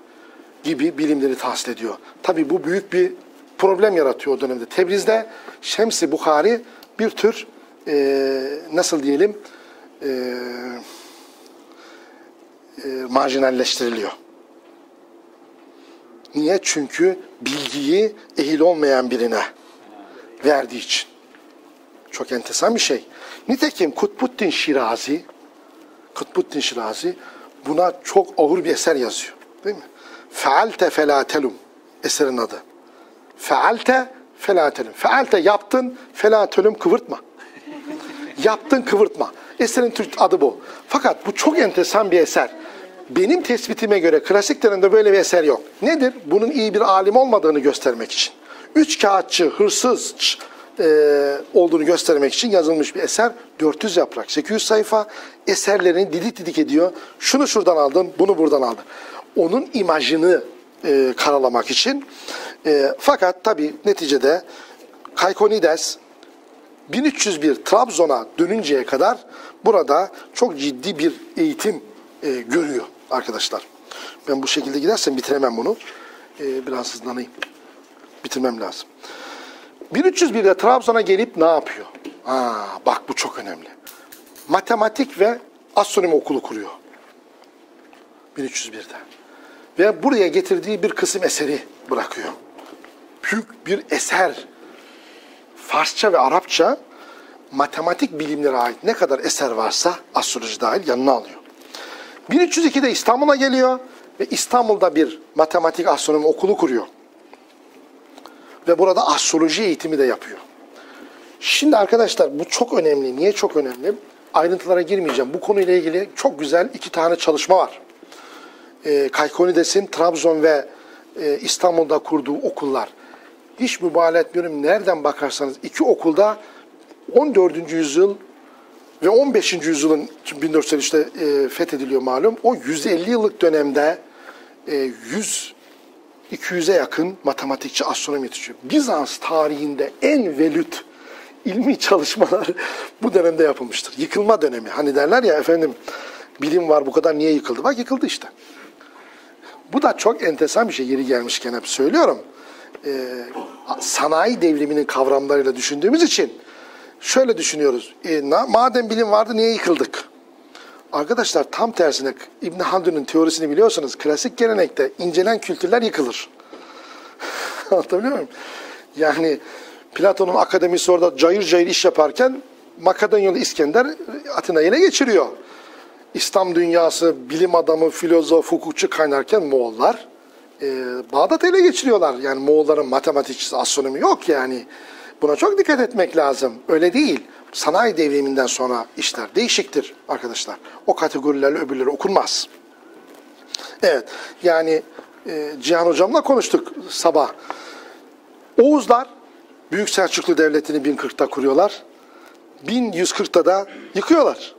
gibi bilimleri tahsil ediyor. Tabi bu büyük bir problem yaratıyor o dönemde. Tebriz'de Şems-i Bukhari bir tür e, nasıl diyelim e, e, marjinalleştiriliyor. Niye? Çünkü bilgiyi ehil olmayan birine verdiği için. Çok enteresan bir şey. Nitekim Kutbuddin Şirazi Kutbuddin Şirazi buna çok ağır bir eser yazıyor. Değil mi? Fealte felatelum eserin adı. Fealte felatelum. Fealte yaptın, felatelum kıvırtma. yaptın kıvırtma. Eserin Türk adı bu. Fakat bu çok enteresan bir eser. Benim tespitime göre klasik dönemde böyle bir eser yok. Nedir? Bunun iyi bir alim olmadığını göstermek için. Üç kağıtçı, hırsız e, olduğunu göstermek için yazılmış bir eser. 400 yaprak, 800 sayfa. Eserlerini didik didik ediyor. Şunu şuradan aldın, bunu buradan aldın. Onun imajını e, karalamak için. E, fakat tabi neticede Kaykonides 1301 Trabzon'a dönünceye kadar burada çok ciddi bir eğitim e, görüyor arkadaşlar. Ben bu şekilde gidersem bitiremem bunu. E, biraz hızlanayım. Bitirmem lazım. 1301'de Trabzon'a gelip ne yapıyor? Aa, bak bu çok önemli. Matematik ve astronomi okulu kuruyor. 1301'de. Ve buraya getirdiği bir kısım eseri bırakıyor. Büyük bir eser. Farsça ve Arapça matematik bilimlere ait ne kadar eser varsa astroloji dahil yanına alıyor. 1302'de İstanbul'a geliyor ve İstanbul'da bir matematik astronomi okulu kuruyor. Ve burada astroloji eğitimi de yapıyor. Şimdi arkadaşlar bu çok önemli. Niye çok önemli? Ayrıntılara girmeyeceğim. Bu konuyla ilgili çok güzel iki tane çalışma var. E, Kaykonides'in Trabzon ve e, İstanbul'da kurduğu okullar. Hiç mübalağa etmiyorum. Nereden bakarsanız iki okulda 14. yüzyıl ve 15. yüzyılın 1453'te e, fethediliyor malum. O 150 yıllık dönemde e, 100 200'e yakın matematikçi, astronomi Bizans tarihinde en velüt ilmi çalışmalar <laughs> bu dönemde yapılmıştır. Yıkılma dönemi. Hani derler ya efendim bilim var bu kadar niye yıkıldı? Bak yıkıldı işte. Bu da çok enteresan bir şey yeri gelmişken hep söylüyorum. Ee, sanayi devriminin kavramlarıyla düşündüğümüz için şöyle düşünüyoruz. E, na, madem bilim vardı niye yıkıldık? Arkadaşlar tam tersine İbn Haldun'un teorisini biliyorsanız klasik gelenekte incelen kültürler yıkılır. <laughs> Anlatabiliyor muyum? Yani Platon'un akademisi orada cayır cayır iş yaparken Makedonyalı İskender Atina'yı ele geçiriyor. İslam dünyası, bilim adamı, filozof, hukukçu kaynarken Moğollar e, Bağdat ele geçiriyorlar. Yani Moğolların matematikçisi, astronomi yok yani. Buna çok dikkat etmek lazım. Öyle değil. Sanayi devriminden sonra işler değişiktir arkadaşlar. O kategorilerle öbürleri okunmaz. Evet, yani e, Cihan Hocam'la konuştuk sabah. Oğuzlar Büyük Selçuklu Devleti'ni 1040'ta kuruyorlar. 1140'ta da yıkıyorlar.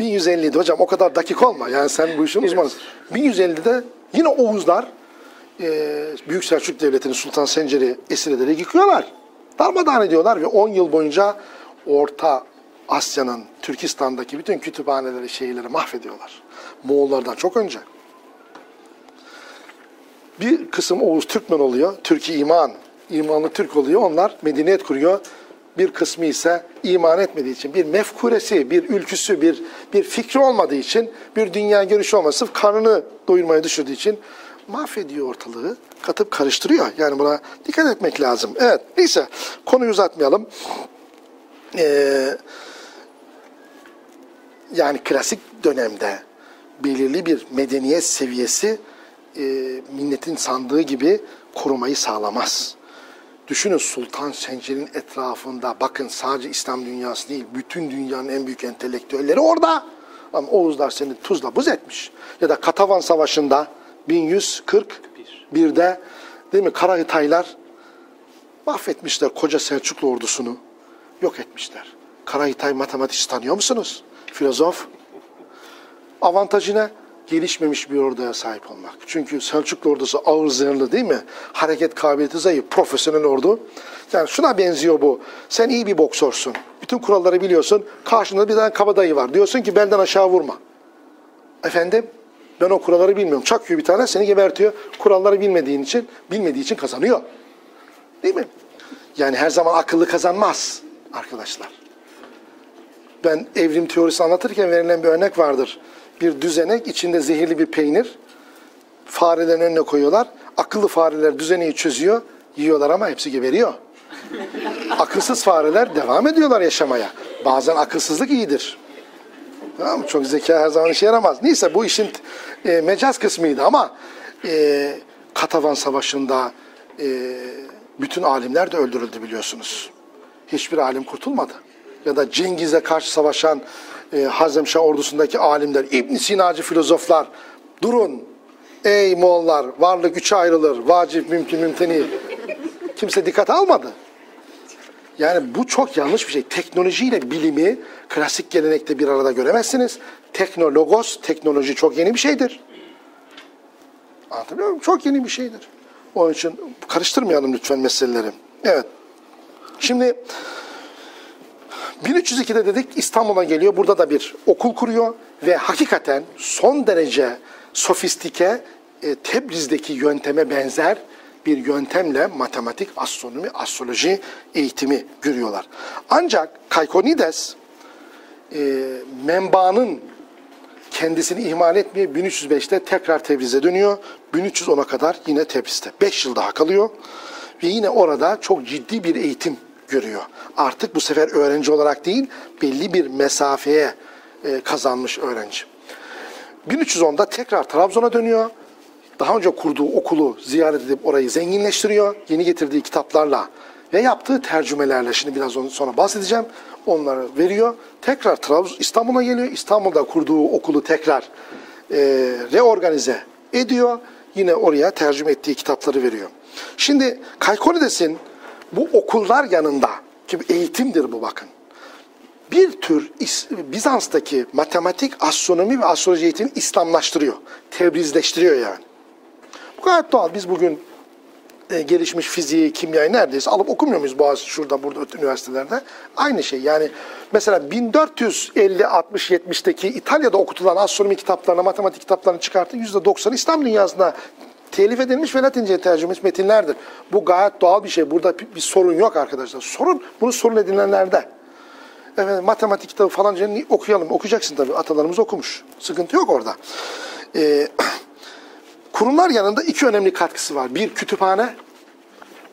1157. 1150'de hocam o kadar dakik olma. Yani sen bu işin uzmanısın. 1150'de yine Oğuzlar e, Büyük Selçuk Devleti'nin Sultan Sencer'i esir ederek yıkıyorlar. Darmadağın ediyorlar ve 10 yıl boyunca Orta Asya'nın, Türkistan'daki bütün kütüphaneleri, şehirleri mahvediyorlar. Moğollardan çok önce. Bir kısım Oğuz Türkmen oluyor. Türkiye iman, imanlı Türk oluyor. Onlar medeniyet kuruyor. Bir kısmı ise iman etmediği için bir mefkuresi, bir ülküsü, bir bir fikri olmadığı için, bir dünya görüşü olması, karnını doyurmaya düşürdüğü için mahvediyor ortalığı, katıp karıştırıyor. Yani buna dikkat etmek lazım. Evet, neyse konuyu uzatmayalım. Ee, yani klasik dönemde belirli bir medeniyet seviyesi e, milletin sandığı gibi korumayı sağlamaz. Düşünün Sultan Sencer'in etrafında bakın sadece İslam dünyası değil bütün dünyanın en büyük entelektüelleri orada. Ama Oğuzlar seni tuzla buz etmiş. Ya da Katavan Savaşı'nda 1141'de değil mi Karahitaylar mahvetmişler koca Selçuklu ordusunu. Yok etmişler. Karahitay matematikçi tanıyor musunuz? Filozof. Avantajı ne? Gelişmemiş bir orduya sahip olmak. Çünkü Selçuklu ordusu ağır zırhlı değil mi? Hareket kabiliyeti zayıf, profesyonel ordu. Yani şuna benziyor bu. Sen iyi bir boksörsün. Bütün kuralları biliyorsun. Karşında bir tane kabadayı var. Diyorsun ki belden aşağı vurma. Efendim? Ben o kuralları bilmiyorum. Çakıyor bir tane seni gebertiyor. Kuralları bilmediğin için, bilmediği için kazanıyor. Değil mi? Yani her zaman akıllı kazanmaz arkadaşlar. Ben evrim teorisi anlatırken verilen bir örnek vardır. Bir düzenek içinde zehirli bir peynir farelerin önüne koyuyorlar. Akıllı fareler düzeneyi çözüyor, yiyorlar ama hepsi geberiyor. <laughs> Akılsız fareler devam ediyorlar yaşamaya. Bazen akılsızlık iyidir. Tamam mı? Çok zeka her zaman işe yaramaz. Neyse bu işin e, mecaz kısmıydı ama e, Katavan Savaşı'nda e, bütün alimler de öldürüldü biliyorsunuz. Hiçbir alim kurtulmadı. Ya da Cengiz'e karşı savaşan e, Hazemşah ordusundaki alimler, İbn Sinacı filozoflar, durun ey Moğollar, varlık üçe ayrılır, vacip, mümkün, mümteni. Kimse dikkat almadı. Yani bu çok yanlış bir şey. Teknolojiyle bilimi klasik gelenekte bir arada göremezsiniz. Teknologos, teknoloji çok yeni bir şeydir. Anlatabiliyor muyum? Çok yeni bir şeydir. Onun için karıştırmayalım lütfen meseleleri. Evet. Şimdi 1302'de dedik İstanbul'a geliyor. Burada da bir okul kuruyor ve hakikaten son derece sofistike e, Tebriz'deki yönteme benzer bir yöntemle matematik, astronomi, astroloji eğitimi görüyorlar. Ancak Kaykonides e, menbaanın kendisini ihmal etmeye 1305'te tekrar Tebriz'e dönüyor. 1310'a kadar yine Tebriz'te. 5 yıl daha kalıyor. Ve yine orada çok ciddi bir eğitim görüyor. Artık bu sefer öğrenci olarak değil, belli bir mesafeye e, kazanmış öğrenci. 1310'da tekrar Trabzon'a dönüyor. Daha önce kurduğu okulu ziyaret edip orayı zenginleştiriyor. Yeni getirdiği kitaplarla ve yaptığı tercümelerle şimdi biraz sonra bahsedeceğim. Onları veriyor. Tekrar Trabzon İstanbul'a geliyor. İstanbul'da kurduğu okulu tekrar e, reorganize ediyor. Yine oraya tercüme ettiği kitapları veriyor. Şimdi Kalkonides'in bu okullar yanında Şimdi eğitimdir bu bakın. Bir tür Bizans'taki matematik, astronomi ve astroloji eğitimi İslamlaştırıyor. Tebrizleştiriyor yani. Bu gayet doğal. Biz bugün e, gelişmiş fiziği, kimyayı neredeyse alıp okumuyor muyuz Boğaziçi şurada burada üniversitelerde? Aynı şey. Yani mesela 1450 60 70'teki İtalya'da okutulan astronomi kitaplarına, matematik kitaplarını çıkartın %90'ı İslam dünyasında telif edilmiş ve Latince'ye tercüme edilmiş metinlerdir. Bu gayet doğal bir şey. Burada bir, bir sorun yok arkadaşlar. Sorun bunu sorun edinilenlerde. Evet, matematik kitabı falan okuyalım. Okuyacaksın tabii. Atalarımız okumuş. Sıkıntı yok orada. Ee, <clears throat> kurumlar yanında iki önemli katkısı var. Bir kütüphane,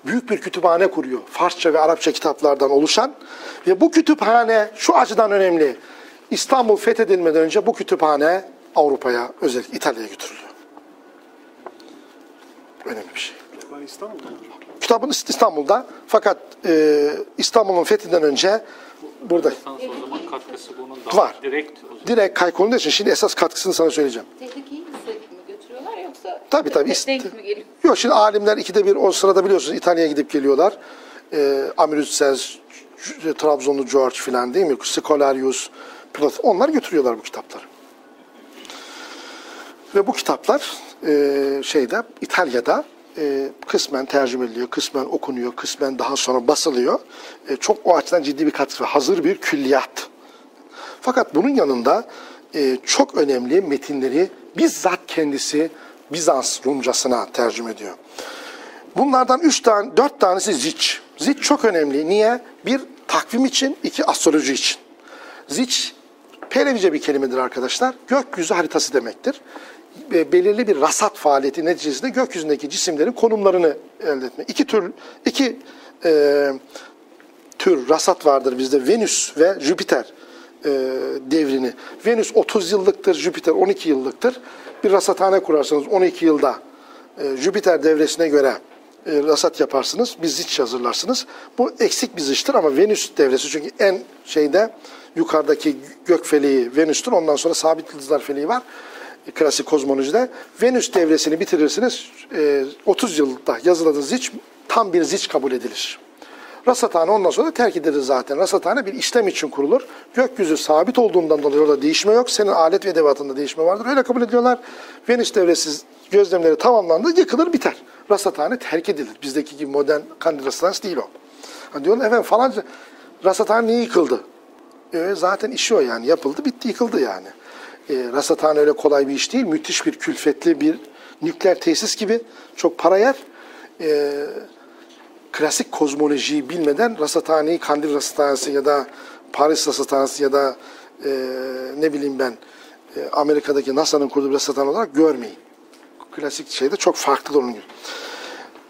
büyük bir kütüphane kuruyor. Farsça ve Arapça kitaplardan oluşan. Ve bu kütüphane şu açıdan önemli. İstanbul fethedilmeden önce bu kütüphane Avrupa'ya, özellikle İtalya'ya götürülüyor. Önemli bir şey. Ben İstanbul'da mı? Kitabın İstanbul'da fakat e, İstanbul'un fethinden önce burada Lisans o zaman katkısı bunun daha Var. direkt o zaman. direkt kaykolunduğu için şimdi esas katkısını sana söyleyeceğim. Tehlikeyi sayıp mı götürüyorlar yoksa Tabii tabii. de- denk mi geliyor? Yok şimdi alimler ikide bir o sırada biliyorsunuz İtalya'ya gidip geliyorlar. Ee, Amirütses, Trabzonlu George filan değil mi? Scolarius, Pilot. Onlar götürüyorlar bu kitapları. Ve bu kitaplar e, şeyde İtalya'da e, kısmen tercüme ediliyor, kısmen okunuyor, kısmen daha sonra basılıyor. E, çok o açıdan ciddi bir katkısı var. Hazır bir külliyat. Fakat bunun yanında e, çok önemli metinleri bizzat kendisi Bizans Rumcasına tercüme ediyor. Bunlardan üç tane, dört tanesi ziç. Ziç çok önemli. Niye? Bir, takvim için, iki, astroloji için. Ziç, Pehlevice bir kelimedir arkadaşlar. Gökyüzü haritası demektir. Belirli bir rasat faaliyeti neticesinde gökyüzündeki cisimlerin konumlarını elde etme. İki tür, iki e, tür rasat vardır bizde. Venüs ve Jüpiter e, devrini. Venüs 30 yıllıktır, Jüpiter 12 yıllıktır. Bir rasathane kurarsanız 12 yılda e, Jüpiter devresine göre e, rasat yaparsınız. Bir ziç hazırlarsınız. Bu eksik bir ziçtir ama Venüs devresi çünkü en şeyde yukarıdaki gök feleği Venüs'tür. Ondan sonra sabit yıldızlar feleği var. Klasik kozmolojide. Venüs devresini bitirirsiniz. E, 30 yılda yazıladığınız ziç tam bir ziç kabul edilir. Rasathane ondan sonra terk edilir zaten. Rasathane bir işlem için kurulur. Gökyüzü sabit olduğundan dolayı orada değişme yok. Senin alet ve edevatında değişme vardır. Öyle kabul ediyorlar. Venüs devresi gözlemleri tamamlandı, yıkılır biter. Rasathane terk edilir. Bizdeki gibi modern kandil değil o. Ha diyorlar efendim falanca rasathane niye yıkıldı? E, zaten işi o yani. Yapıldı, bitti, yıkıldı yani. E, rasathane öyle kolay bir iş değil. Müthiş bir külfetli bir nükleer tesis gibi. Çok para yer. E, klasik kozmolojiyi bilmeden rasathaneyi Kandil Rasathanesi ya da Paris Rasathanesi ya da e, ne bileyim ben e, Amerika'daki NASA'nın kurduğu bir rasathane olarak görmeyin. Klasik şeyde çok farklıdır onun gibi.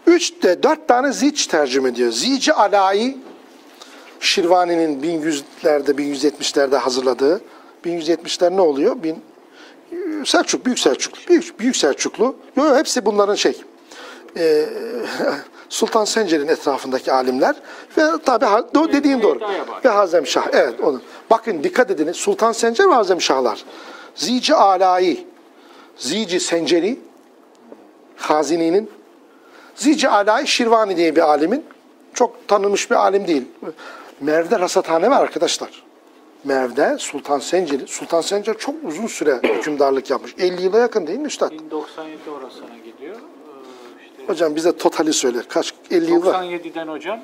Üç de dört tane ziç tercüme ediyor. Zici Alai Şirvani'nin 1100'lerde 1170'lerde hazırladığı 1170'ler ne oluyor? Bin, Selçuk, Büyük Selçuklu. Büyük, Büyük Selçuklu. Yo, hepsi bunların şey. E, <laughs> Sultan Sencer'in etrafındaki alimler ve tabi dediğim doğru. Ve Hazem Şah. Evet onun. Bakın dikkat edin. Sultan Sencer ve Hazem Şahlar. Zici Alai, Zici Senceri, Hazini'nin, Zici Alai Şirvani diye bir alimin, çok tanınmış bir alim değil. Merv'de rasathane var arkadaşlar. Merv'de Sultan Sencer'i, Sultan Sencer çok uzun süre hükümdarlık yapmış. 50 yıla yakın değil mi üstad? 1097 orasına gidiyor. Ee, işte Hocam bize totali söyle. Kaç? 50 yıl var. 97'den hocam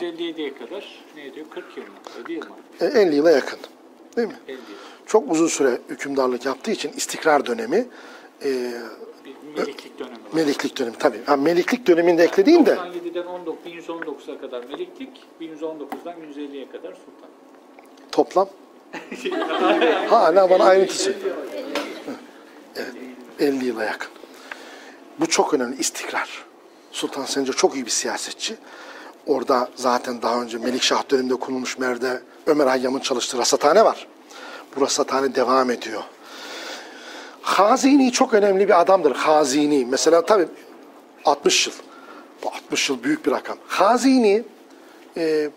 157'ye kadar ne diyor? 40 yıl mı? 50 yıl mı? E, 50 yıla yakın. Değil mi? 50 yıl. Çok uzun süre hükümdarlık yaptığı için istikrar dönemi, e, meliklik dönemi var. meliklik dönemi tabii. Ha, meliklik döneminde eklediğim de 97'den 19, 1119'a kadar meliklik, 1119'dan 150'ye kadar sultan. Toplam hala bana ayrıntısı. Evet, 50 yıla yakın. Bu çok önemli istikrar. Sultan Sencer çok iyi bir siyasetçi. Orada zaten daha önce Melikşah döneminde kurulmuş Mer'de Ömer Hayyam'ın çalıştığı rasathane var. Bu rasathane devam ediyor. Hazini çok önemli bir adamdır. Hazini. Mesela tabii 60 yıl. Bu 60 yıl büyük bir rakam. Hazini e,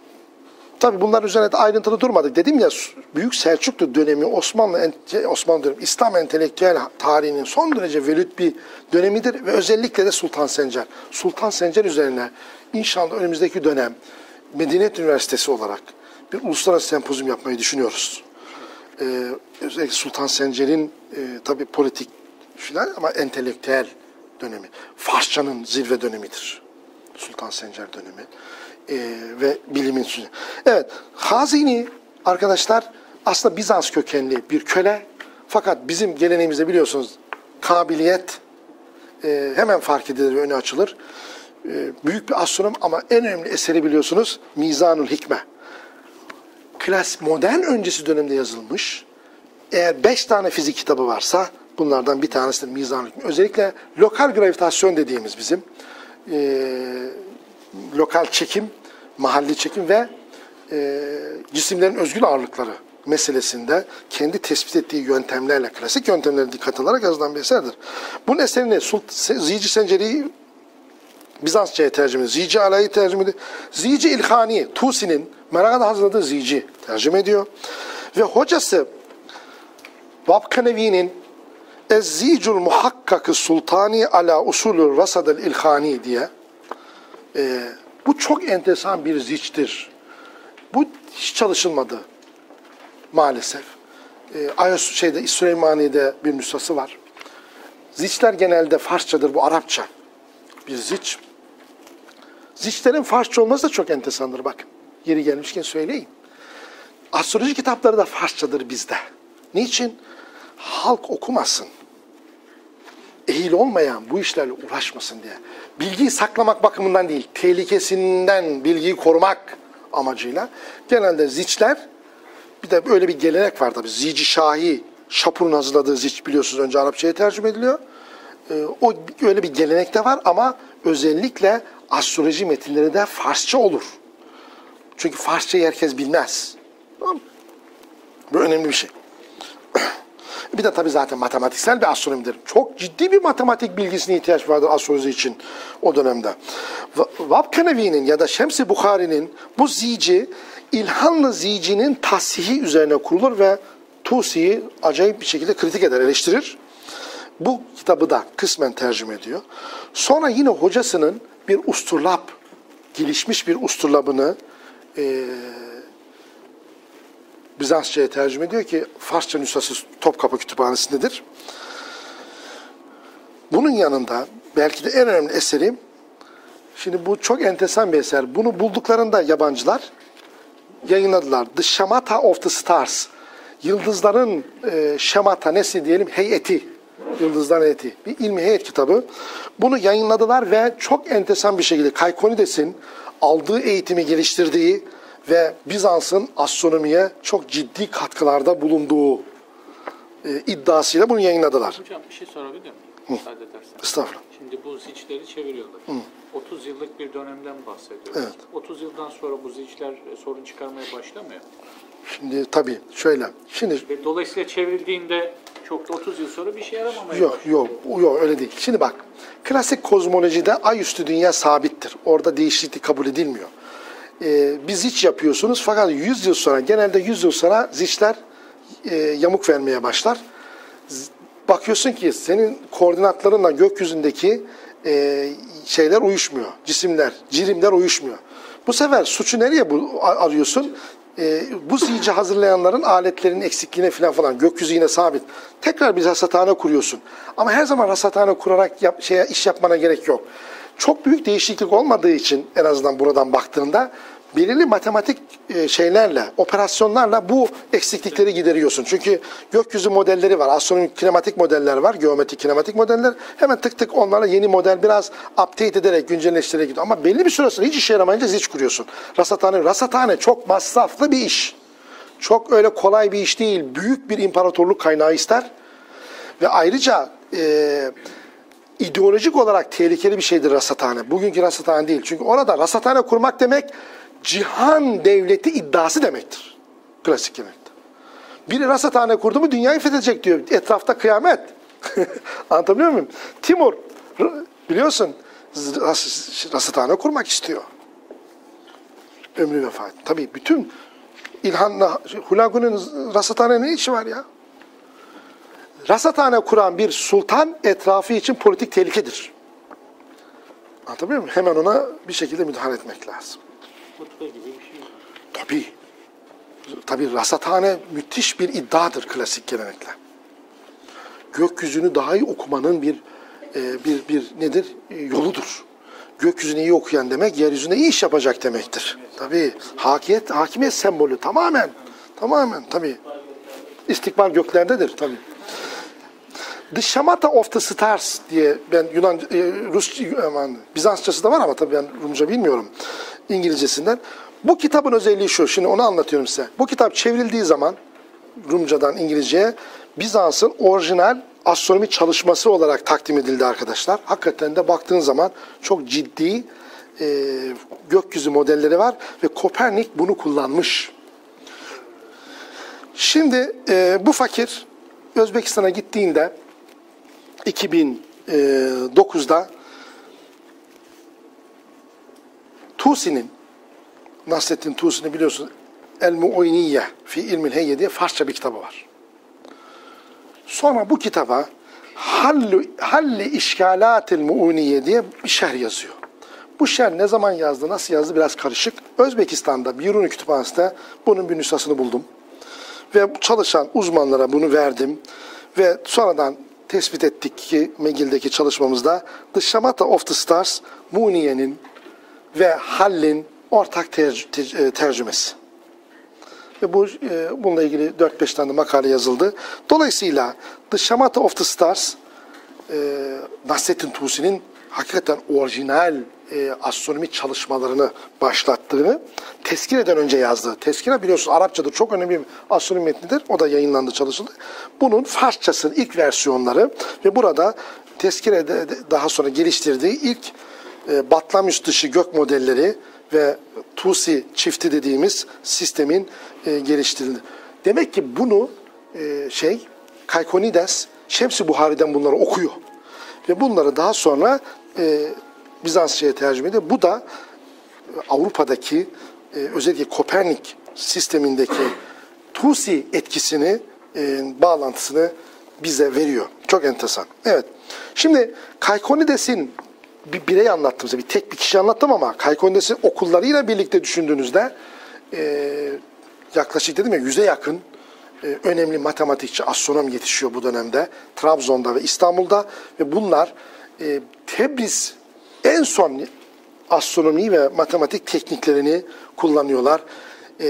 Tabi bunların üzerine de ayrıntılı durmadık. Dedim ya Büyük Selçuklu dönemi Osmanlı Osmanlı dönemi, İslam entelektüel tarihinin son derece velüt bir dönemidir ve özellikle de Sultan Sencer. Sultan Sencer üzerine inşallah önümüzdeki dönem Medeniyet Üniversitesi olarak bir uluslararası sempozyum yapmayı düşünüyoruz. Ee, özellikle Sultan Sencer'in e, tabii politik filan ama entelektüel dönemi. Farsçanın zirve dönemidir. Sultan Sencer dönemi. Ee, ve bilimin sü- Evet, Hazini arkadaşlar aslında Bizans kökenli bir köle. Fakat bizim geleneğimizde biliyorsunuz kabiliyet e, hemen fark edilir öne açılır. E, büyük bir astronom ama en önemli eseri biliyorsunuz Mizanul Hikme. Klas modern öncesi dönemde yazılmış. Eğer beş tane fizik kitabı varsa bunlardan bir tanesi de Mizanul Hikme. Özellikle lokal gravitasyon dediğimiz bizim e, lokal çekim, mahalli çekim ve e, cisimlerin özgül ağırlıkları meselesinde kendi tespit ettiği yöntemlerle, klasik yöntemlere dikkat alarak yazılan bir eserdir. Bunun eserini Zici Senceri Bizansça'ya tercüme ediyor. Zici Alay'ı tercüme ediyor. Zici İlhani, Tusi'nin Meraga'da hazırladığı Zici tercüme ediyor. Ve hocası Vabkanevi'nin Ez-Zicul Muhakkakı Sultani ala usulü Rasadel İlhani diye e, bu çok enteresan bir ziçtir. Bu hiç çalışılmadı maalesef. E, Ayos şeyde Süleymaniye'de bir nüshası var. Ziçler genelde Farsçadır, bu Arapça bir ziç. Ziçlerin Farsça olması da çok enteresandır bakın. Yeri gelmişken söyleyeyim. Astroloji kitapları da Farsçadır bizde. Niçin? Halk okumasın. Ehil olmayan bu işlerle uğraşmasın diye. Bilgiyi saklamak bakımından değil, tehlikesinden bilgiyi korumak amacıyla genelde ziçler bir de böyle bir gelenek var tabii. Zici Şahi, Şapur'un hazırladığı ziç biliyorsunuz önce Arapçaya tercüme ediliyor. Ee, o öyle bir gelenek de var ama özellikle astroloji metinleri de Farsça olur. Çünkü Farsçayı herkes bilmez. Tamam? Bu önemli bir şey. Bir de tabii zaten matematiksel bir astronomidir. Çok ciddi bir matematik bilgisine ihtiyaç vardır astroloji için o dönemde. Va- Vabkanevi'nin ya da Şems-i Bukhari'nin bu zici İlhanlı zicinin tahsihi üzerine kurulur ve Tusi'yi acayip bir şekilde kritik eder, eleştirir. Bu kitabı da kısmen tercüme ediyor. Sonra yine hocasının bir usturlap, gelişmiş bir usturlabını eee Bizansça'ya tercüme ediyor ki Farsça nüshası Topkapı Kütüphanesi'ndedir. Bunun yanında belki de en önemli eseri, şimdi bu çok enteresan bir eser. Bunu bulduklarında yabancılar yayınladılar. The Şamata of the Stars. Yıldızların e, şemata nesi diyelim heyeti. Yıldızların heyeti. Bir ilmi heyet kitabı. Bunu yayınladılar ve çok enteresan bir şekilde Kaykonides'in aldığı eğitimi geliştirdiği ve Bizans'ın astronomiye çok ciddi katkılarda bulunduğu e, iddiasıyla bunu yayınladılar. Hocam bir şey sorabilir miyim? Müsaade edersen. Estağfurullah. Şimdi bu ziçleri çeviriyorlar. 30 yıllık bir dönemden bahsediyoruz. Evet. 30 yıldan sonra bu ziçler e, sorun çıkarmaya başlamıyor. Şimdi tabii şöyle. Şimdi Ve dolayısıyla çevrildiğinde çok da 30 yıl sonra bir şey yaramamaya Yok başlıyor. yok yok öyle değil. Şimdi bak klasik kozmolojide ay üstü dünya sabittir. Orada değişiklik kabul edilmiyor. Ee, bir ziç yapıyorsunuz fakat 100 yıl sonra genelde 100 yıl sonra ziçler e, yamuk vermeye başlar. Bakıyorsun ki senin koordinatlarınla gökyüzündeki e, şeyler uyuşmuyor. Cisimler, cirimler uyuşmuyor. Bu sefer suçu nereye bu, a- arıyorsun? E, bu zici hazırlayanların aletlerinin eksikliğine falan falan gökyüzü yine sabit. Tekrar bir rasathane kuruyorsun. Ama her zaman rasathane kurarak yap, şeye, iş yapmana gerek yok. Çok büyük değişiklik olmadığı için en azından buradan baktığında belirli matematik e, şeylerle, operasyonlarla bu eksiklikleri gideriyorsun. Çünkü gökyüzü modelleri var, astronomik kinematik modeller var, geometrik kinematik modeller. Hemen tık tık onlara yeni model biraz update ederek, güncelleştirerek gidiyor. Ama belli bir süre sonra hiç işe yaramayınca ziç kuruyorsun. Rasathane, rasathane çok masraflı bir iş. Çok öyle kolay bir iş değil. Büyük bir imparatorluk kaynağı ister. Ve ayrıca e, ideolojik olarak tehlikeli bir şeydir rasathane. Bugünkü rasathane değil. Çünkü orada rasathane kurmak demek cihan devleti iddiası demektir. Klasik yemekte. Biri rasathane kurdu mu dünyayı fethedecek diyor. Etrafta kıyamet. <laughs> Anlatabiliyor muyum? Timur biliyorsun ras- rasathane kurmak istiyor. Ömrü vefat. Tabii bütün İlhan'la Hulagu'nun rasathane ne işi var ya? Rasathane kuran bir sultan etrafı için politik tehlikedir. Anlatabiliyor muyum? Hemen ona bir şekilde müdahale etmek lazım. Mutfa gibi bir şey. Tabii. Tabii rasathane müthiş bir iddiadır klasik gelenekle. Gökyüzünü daha iyi okumanın bir e, bir bir nedir? E, yoludur. Gökyüzünü iyi okuyan demek yeryüzünde iyi iş yapacak demektir. Tabii hakimiyet hakimiyet sembolü tamamen tamamen tabii. İstikbal göklerdedir tabii. The Şamata of the Stars diye ben Yunan, e, Rus, aman, Bizansçası da var ama tabii ben Rumca bilmiyorum İngilizcesinden. Bu kitabın özelliği şu, şimdi onu anlatıyorum size. Bu kitap çevrildiği zaman Rumcadan İngilizceye Bizans'ın orijinal astronomi çalışması olarak takdim edildi arkadaşlar. Hakikaten de baktığın zaman çok ciddi e, gökyüzü modelleri var ve Kopernik bunu kullanmış. Şimdi e, bu fakir Özbekistan'a gittiğinde 2009'da Tusi'nin Nasrettin Tusi'ni biliyorsunuz El Muoyniye fi ilmil heyye diye Farsça bir kitabı var. Sonra bu kitaba Hallu, Halli İşkalatil Muuniye diye bir şerh yazıyor. Bu şerh ne zaman yazdı, nasıl yazdı biraz karışık. Özbekistan'da Biruni Kütüphanesi'nde bunun bir nüshasını buldum. Ve çalışan uzmanlara bunu verdim. Ve sonradan tespit ettik ki McGill'deki çalışmamızda The Şamata of the Stars, Muniye'nin ve Hallin ortak ter- ter- tercümesi. Ve bu e, bununla ilgili 4-5 tane makale yazıldı. Dolayısıyla The Şamata of the Stars e, Nasrettin Tusi'nin hakikaten orijinal e, astronomi çalışmalarını başlattığını tezkireden önce yazdı. Tezkire biliyorsunuz Arapçadır çok önemli bir astronomi metnidir. O da yayınlandı, çalışıldı. Bunun Farsçasının ilk versiyonları ve burada tezkirede de daha sonra geliştirdiği ilk e, Batlamyus dışı gök modelleri ve Tusi çifti dediğimiz sistemin e, geliştirildi. Demek ki bunu e, şey Kaykonides Şems-i Buhari'den bunları okuyor. Ve bunları daha sonra e, Bizansça'ya tercüme ediyor. Bu da e, Avrupa'daki e, özellikle Kopernik sistemindeki Tusi etkisini, e, bağlantısını bize veriyor. Çok enteresan. Evet. Şimdi Kaykonides'in bir birey anlattım size. Bir tek bir kişi anlattım ama Kaykonides'in okullarıyla birlikte düşündüğünüzde yaklaşık dedim ya yüze yakın önemli matematikçi, astronom yetişiyor bu dönemde. Trabzon'da ve İstanbul'da ve bunlar Tebriz en son astronomi ve matematik tekniklerini kullanıyorlar. E,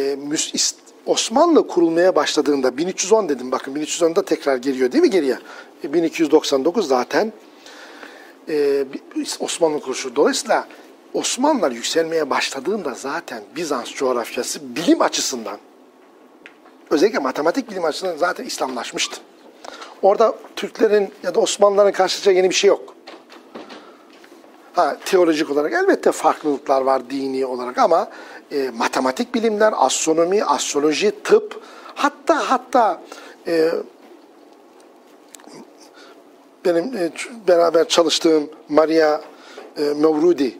ist- Osmanlı kurulmaya başladığında 1310 dedim bakın 1310'da tekrar geliyor değil mi geriye? E, 1299 zaten e, Osmanlı kuruluşu. Dolayısıyla Osmanlılar yükselmeye başladığında zaten Bizans coğrafyası bilim açısından özellikle matematik bilim açısından zaten İslamlaşmıştı. Orada Türklerin ya da Osmanlıların karşılayacağı yeni bir şey yok. Ha, teolojik olarak elbette farklılıklar var dini olarak ama e, matematik bilimler, astronomi, astroloji, tıp hatta hatta e, benim e, beraber çalıştığım Maria e, Mavrudi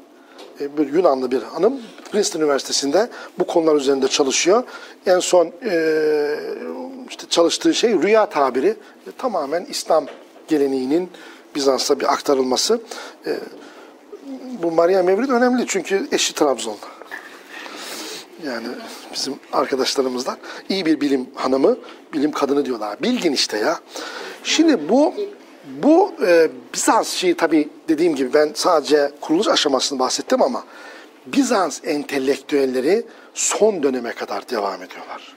e, bir Yunanlı bir hanım Princeton Üniversitesi'nde bu konular üzerinde çalışıyor. En son e, işte çalıştığı şey rüya tabiri E, tamamen İslam geleneğinin Bizans'a bir aktarılması. E, bu Maria Mevlid önemli çünkü eşi Trabzon'da. Yani bizim arkadaşlarımızdan iyi bir bilim hanımı, bilim kadını diyorlar. Bilgin işte ya. Şimdi bu bu e, Bizans şeyi tabii dediğim gibi ben sadece kuruluş aşamasını bahsettim ama Bizans entelektüelleri son döneme kadar devam ediyorlar.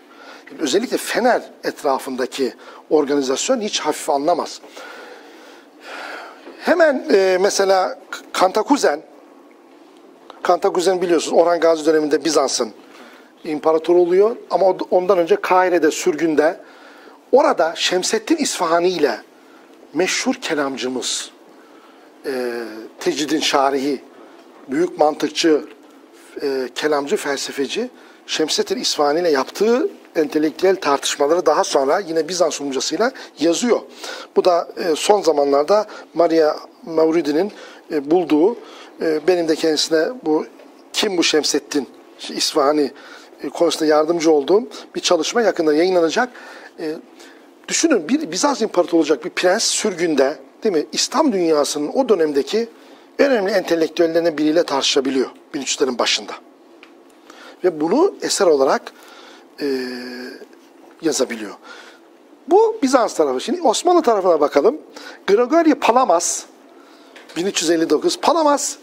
Özellikle Fener etrafındaki organizasyon hiç hafif anlamaz. Hemen e, mesela Kantakuzen, Kantakuzen biliyorsunuz Orhan Gazi döneminde Bizans'ın imparatoru oluyor ama ondan önce Kahire'de sürgünde orada Şemseddin İsfahani ile meşhur kelamcımız e, Tecrid'in şarihi, büyük mantıkçı, e, kelamcı, felsefeci Şemseddin İsfahani ile yaptığı entelektüel tartışmaları daha sonra yine Bizans Rumcasıyla yazıyor. Bu da e, son zamanlarda Maria Mavridi'nin e, bulduğu, benim de kendisine bu kim bu Şemseddin İsfahani e, konusunda yardımcı olduğum bir çalışma yakında yayınlanacak. E, düşünün bir Bizans imparatoru olacak bir prens sürgünde değil mi? İslam dünyasının o dönemdeki önemli entelektüellerinden biriyle tartışabiliyor 1300'lerin başında. ve bunu eser olarak e, yazabiliyor. Bu Bizans tarafı. Şimdi Osmanlı tarafına bakalım. Grigori Palamas 1359 Palamas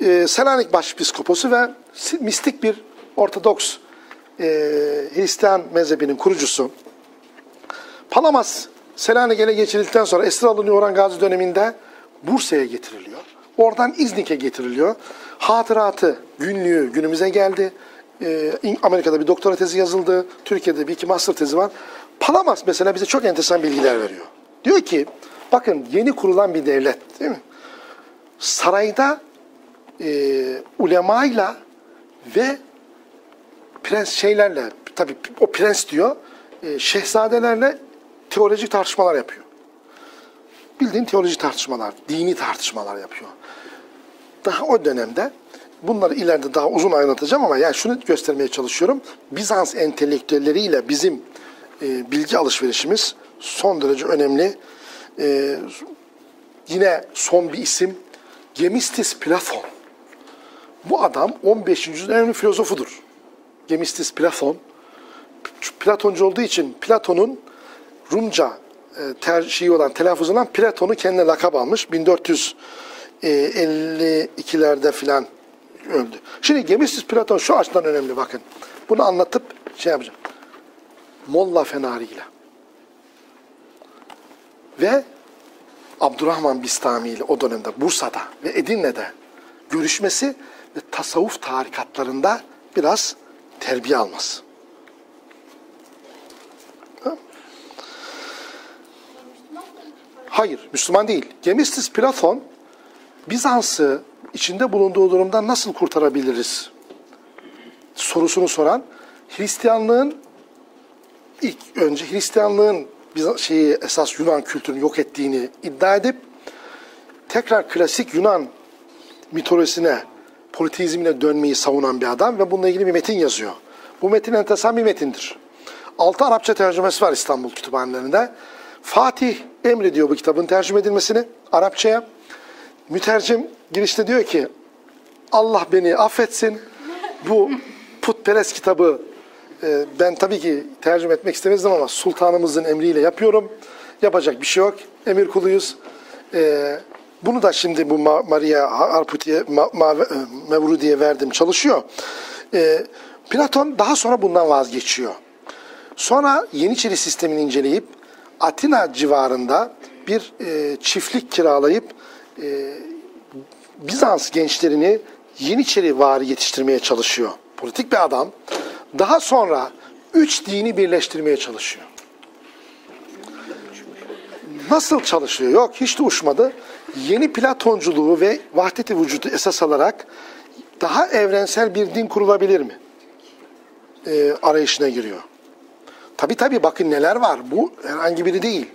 e, Selanik Başpiskoposu ve mistik bir Ortodoks e, Hristiyan mezhebinin kurucusu. Palamas Selanik ele geçirildikten sonra esir alınıyor Orhan Gazi döneminde Bursa'ya getiriliyor. Oradan İznik'e getiriliyor. Hatıratı, günlüğü günümüze geldi. İng- Amerika'da bir doktora tezi yazıldı. Türkiye'de bir iki master tezi var. Palamas mesela bize çok enteresan bilgiler veriyor. Diyor ki bakın yeni kurulan bir devlet değil mi? Sarayda e, ulemayla ve prens şeylerle tabii o prens diyor e, şehzadelerle teolojik tartışmalar yapıyor. Bildiğin teolojik tartışmalar, dini tartışmalar yapıyor. Daha o dönemde bunları ileride daha uzun anlatacağım ama yani şunu göstermeye çalışıyorum. Bizans entelektüelleriyle bizim e, bilgi alışverişimiz son derece önemli. E, yine son bir isim Gemistis Platon. Bu adam 15. yüzyılın en önemli filozofudur. Gemistis Platon. Platoncu olduğu için Platon'un Rumca e, tercihi olan, telaffuz olan Platon'u kendine lakap almış. 1452'lerde filan öldü. Şimdi Gemistis Platon şu açıdan önemli bakın. Bunu anlatıp şey yapacağım. Molla Fenari ile ve Abdurrahman Bistami ile o dönemde Bursa'da ve Edirne'de görüşmesi tasavvuf tarikatlarında biraz terbiye alması. Hayır, Müslüman değil. Gemistis Platon, Bizans'ı içinde bulunduğu durumdan nasıl kurtarabiliriz sorusunu soran, Hristiyanlığın ilk önce Hristiyanlığın Bizans şeyi esas Yunan kültürünü yok ettiğini iddia edip tekrar klasik Yunan mitolojisine, politeizmine dönmeyi savunan bir adam ve bununla ilgili bir metin yazıyor. Bu metin enteresan bir metindir. Altı Arapça tercümesi var İstanbul kütüphanelerinde. Fatih emrediyor bu kitabın tercüme edilmesini Arapçaya. Mütercim girişte diyor ki Allah beni affetsin. Bu putperest kitabı e, ben tabii ki tercüme etmek istemezdim ama sultanımızın emriyle yapıyorum. Yapacak bir şey yok. Emir kuluyuz. E, bunu da şimdi bu Ma- Maria Arputi'ye, e, Mevrudi'ye verdim çalışıyor. E, Platon daha sonra bundan vazgeçiyor. Sonra Yeniçeri sistemini inceleyip Atina civarında bir e, çiftlik kiralayıp e, Bizans gençlerini Yeniçeri vari yetiştirmeye çalışıyor. Politik bir adam. Daha sonra üç dini birleştirmeye çalışıyor. Nasıl çalışıyor? Yok hiç de uçmadı. Yeni Platonculuğu ve vahdeti vücudu esas alarak daha evrensel bir din kurulabilir mi? Ee, arayışına giriyor. Tabi tabi bakın neler var. Bu herhangi biri değil.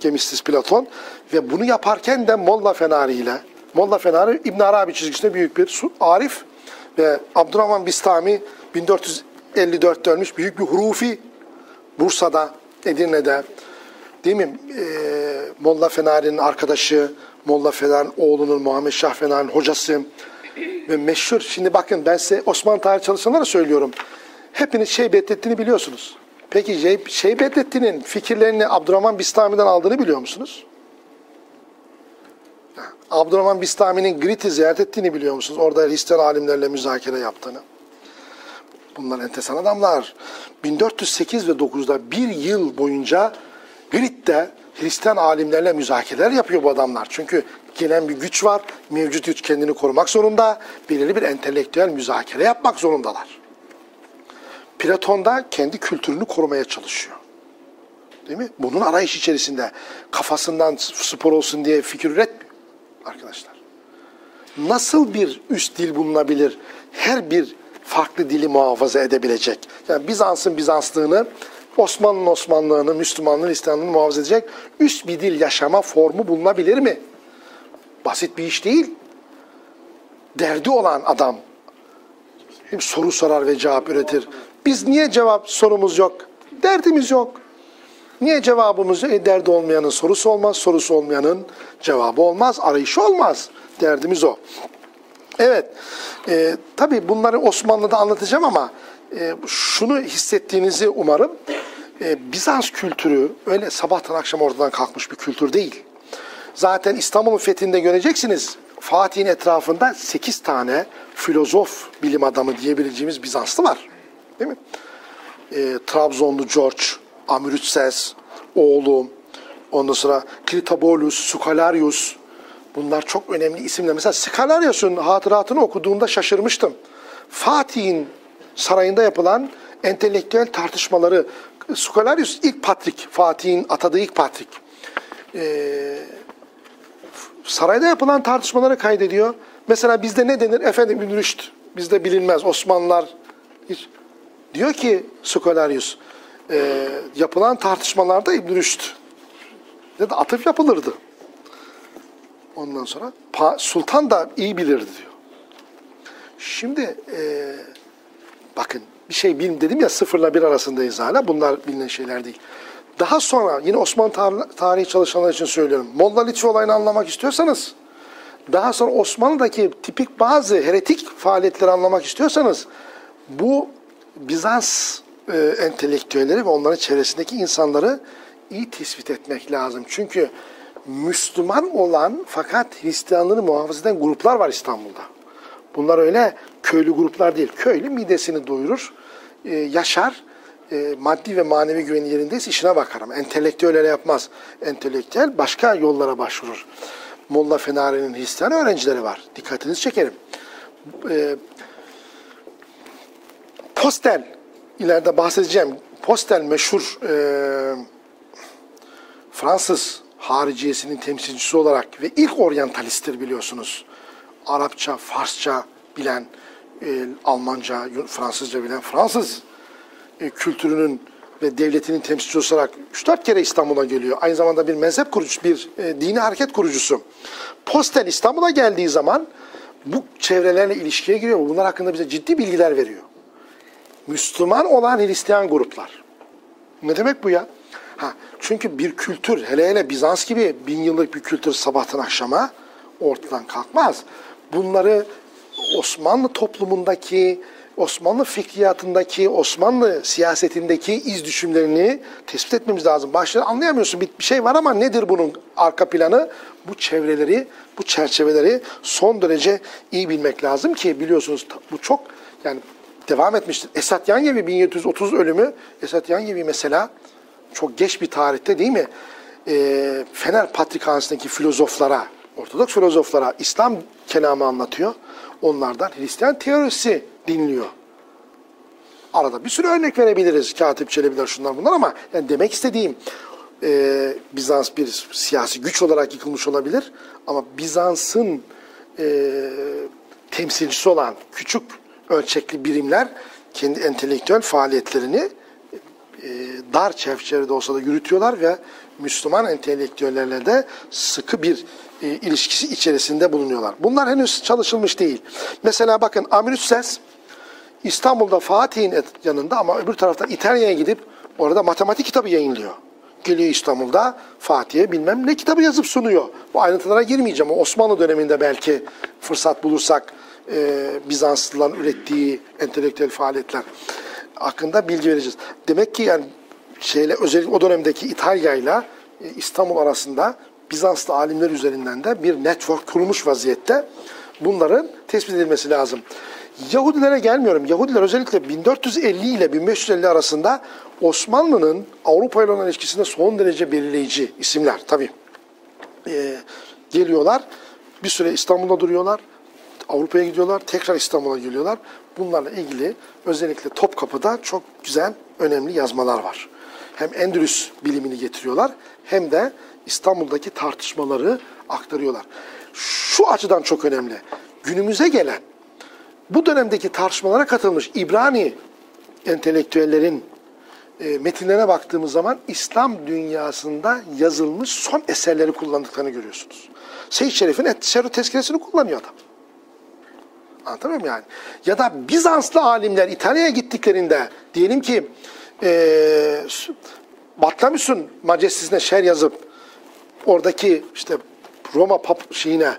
Gemistis Platon. Ve bunu yaparken de Molla Fenari ile Molla Fenari İbn Arabi çizgisinde büyük bir arif ve Abdurrahman Bistami 1454'te ölmüş büyük bir hurufi Bursa'da, Edirne'de değil mi? Ee, Molla Fenari'nin arkadaşı, Molla Fenari'nin oğlunun Muhammed Şah Fenari'nin hocası ve meşhur. Şimdi bakın ben size Osmanlı tarih çalışanlara söylüyorum. Hepiniz şey Bedrettin'i biliyorsunuz. Peki şey, şey fikirlerini Abdurrahman Bistami'den aldığını biliyor musunuz? Abdurrahman Bistami'nin Girit'i ziyaret ettiğini biliyor musunuz? Orada Hristiyan alimlerle müzakere yaptığını. Bunlar enteresan adamlar. 1408 ve 9'da bir yıl boyunca Girit'te Hristiyan alimlerle müzakereler yapıyor bu adamlar. Çünkü gelen bir güç var. Mevcut güç kendini korumak zorunda. Belirli bir entelektüel müzakere yapmak zorundalar. Platon da kendi kültürünü korumaya çalışıyor. Değil mi? Bunun arayış içerisinde kafasından spor olsun diye fikir üretmiyor arkadaşlar. Nasıl bir üst dil bulunabilir? Her bir farklı dili muhafaza edebilecek. Yani Bizans'ın Bizanslığını, Osmanlı'nın Osmanlığını, Müslümanlığın Hristiyanlığını muhafaza edecek üst bir dil yaşama formu bulunabilir mi? Basit bir iş değil. Derdi olan adam soru sorar ve cevap üretir. Biz niye cevap sorumuz yok? Derdimiz yok. Niye cevabımız yok? E, derdi olmayanın sorusu olmaz, sorusu olmayanın cevabı olmaz, arayışı olmaz. Derdimiz o. Evet. E, tabii bunları Osmanlı'da anlatacağım ama e, şunu hissettiğinizi umarım. E, Bizans kültürü öyle sabahtan akşam ortadan kalkmış bir kültür değil. Zaten İstanbul'un fethinde göreceksiniz. Fatih'in etrafında 8 tane filozof bilim adamı diyebileceğimiz Bizanslı var. Değil mi? E, Trabzonlu George, Amrutses, oğlu, ondan sonra Kritabolus, Sukalarius, Bunlar çok önemli isimler. Mesela Skalarius'un hatıratını okuduğumda şaşırmıştım. Fatih'in sarayında yapılan entelektüel tartışmaları, Skalarius ilk patrik, Fatih'in atadığı ilk patrik. Ee, sarayda yapılan tartışmaları kaydediyor. Mesela bizde ne denir? Efendim İbn Rüşd. Bizde bilinmez. Osmanlılar hiç. Diyor ki Skalarius, e, yapılan tartışmalarda İbn Rüşd ya da atıf yapılırdı. Ondan sonra sultan da iyi bilirdi diyor. Şimdi e, bakın bir şey bilim dedim ya sıfırla bir arasındayız hala. Bunlar bilinen şeyler değil. Daha sonra yine Osmanlı tar- tarihi çalışanlar için söylüyorum. Molla Lütfi olayını anlamak istiyorsanız daha sonra Osmanlı'daki tipik bazı heretik faaliyetleri anlamak istiyorsanız bu Bizans e, entelektüelleri ve onların çevresindeki insanları iyi tespit etmek lazım. Çünkü Müslüman olan fakat Hristiyanlığını muhafaza eden gruplar var İstanbul'da. Bunlar öyle köylü gruplar değil. Köylü midesini doyurur, e, yaşar, e, maddi ve manevi güveni yerindeyse işine bakar ama entelektüel öyle yapmaz. Entelektüel başka yollara başvurur. Molla Fenari'nin Hristiyan öğrencileri var. Dikkatinizi çekerim. E, Postel, ileride bahsedeceğim. Postel meşhur e, Fransız hariciyesinin temsilcisi olarak ve ilk oryantalisttir biliyorsunuz. Arapça, Farsça bilen, e, Almanca, Fransızca bilen Fransız e, kültürünün ve devletinin temsilcisi olarak 3-4 kere İstanbul'a geliyor. Aynı zamanda bir mezhep kurucusu, bir e, dini hareket kurucusu. Postel İstanbul'a geldiği zaman bu çevrelerle ilişkiye giriyor. Bunlar hakkında bize ciddi bilgiler veriyor. Müslüman olan Hristiyan gruplar. Ne demek bu ya? Ha, çünkü bir kültür, hele hele Bizans gibi bin yıllık bir kültür sabahtan akşama ortadan kalkmaz. Bunları Osmanlı toplumundaki, Osmanlı fikriyatındaki, Osmanlı siyasetindeki iz düşümlerini tespit etmemiz lazım. Başta anlayamıyorsun bir, bir şey var ama nedir bunun arka planı? Bu çevreleri, bu çerçeveleri son derece iyi bilmek lazım ki biliyorsunuz bu çok yani devam etmiştir. Esat Yangevi 1730 ölümü, Esat Yangevi mesela çok geç bir tarihte değil mi? E, Fener Patrikhanesi'ndeki filozoflara, Ortodoks filozoflara İslam kelamı anlatıyor. Onlardan Hristiyan teorisi dinliyor. Arada bir sürü örnek verebiliriz. Katip Çelebiler şunlar bunlar ama yani demek istediğim e, Bizans bir siyasi güç olarak yıkılmış olabilir. Ama Bizans'ın e, temsilcisi olan küçük ölçekli birimler kendi entelektüel faaliyetlerini e, dar çerçevede olsa da yürütüyorlar ve Müslüman entelektüellerle de sıkı bir e, ilişkisi içerisinde bulunuyorlar. Bunlar henüz çalışılmış değil. Mesela bakın Amrütses İstanbul'da Fatih'in yanında ama öbür taraftan İtalya'ya gidip orada matematik kitabı yayınlıyor. Geliyor İstanbul'da Fatih'e bilmem ne kitabı yazıp sunuyor. Bu ayrıntılara girmeyeceğim. Osmanlı döneminde belki fırsat bulursak e, Bizanslıların ürettiği entelektüel faaliyetler hakkında bilgi vereceğiz. Demek ki yani şeyle özellikle o dönemdeki İtalya ile İstanbul arasında Bizanslı alimler üzerinden de bir network kurulmuş vaziyette bunların tespit edilmesi lazım. Yahudilere gelmiyorum. Yahudiler özellikle 1450 ile 1550 arasında Osmanlı'nın Avrupa ile olan ilişkisinde son derece belirleyici isimler tabii. Ee, geliyorlar, bir süre İstanbul'da duruyorlar, Avrupa'ya gidiyorlar, tekrar İstanbul'a geliyorlar. Bunlarla ilgili özellikle Topkapı'da çok güzel, önemli yazmalar var. Hem Endülüs bilimini getiriyorlar hem de İstanbul'daki tartışmaları aktarıyorlar. Şu açıdan çok önemli. Günümüze gelen bu dönemdeki tartışmalara katılmış İbrani entelektüellerin e, metinlerine baktığımız zaman İslam dünyasında yazılmış son eserleri kullandıklarını görüyorsunuz. Seyyid Şerif'in Et-Şerru tezkeresini kullanıyor adam. Anlatabiliyor muyum yani? Ya da Bizanslı alimler İtalya'ya gittiklerinde diyelim ki e, Batlamyus'un majestisine şer yazıp oradaki işte Roma pap şeyine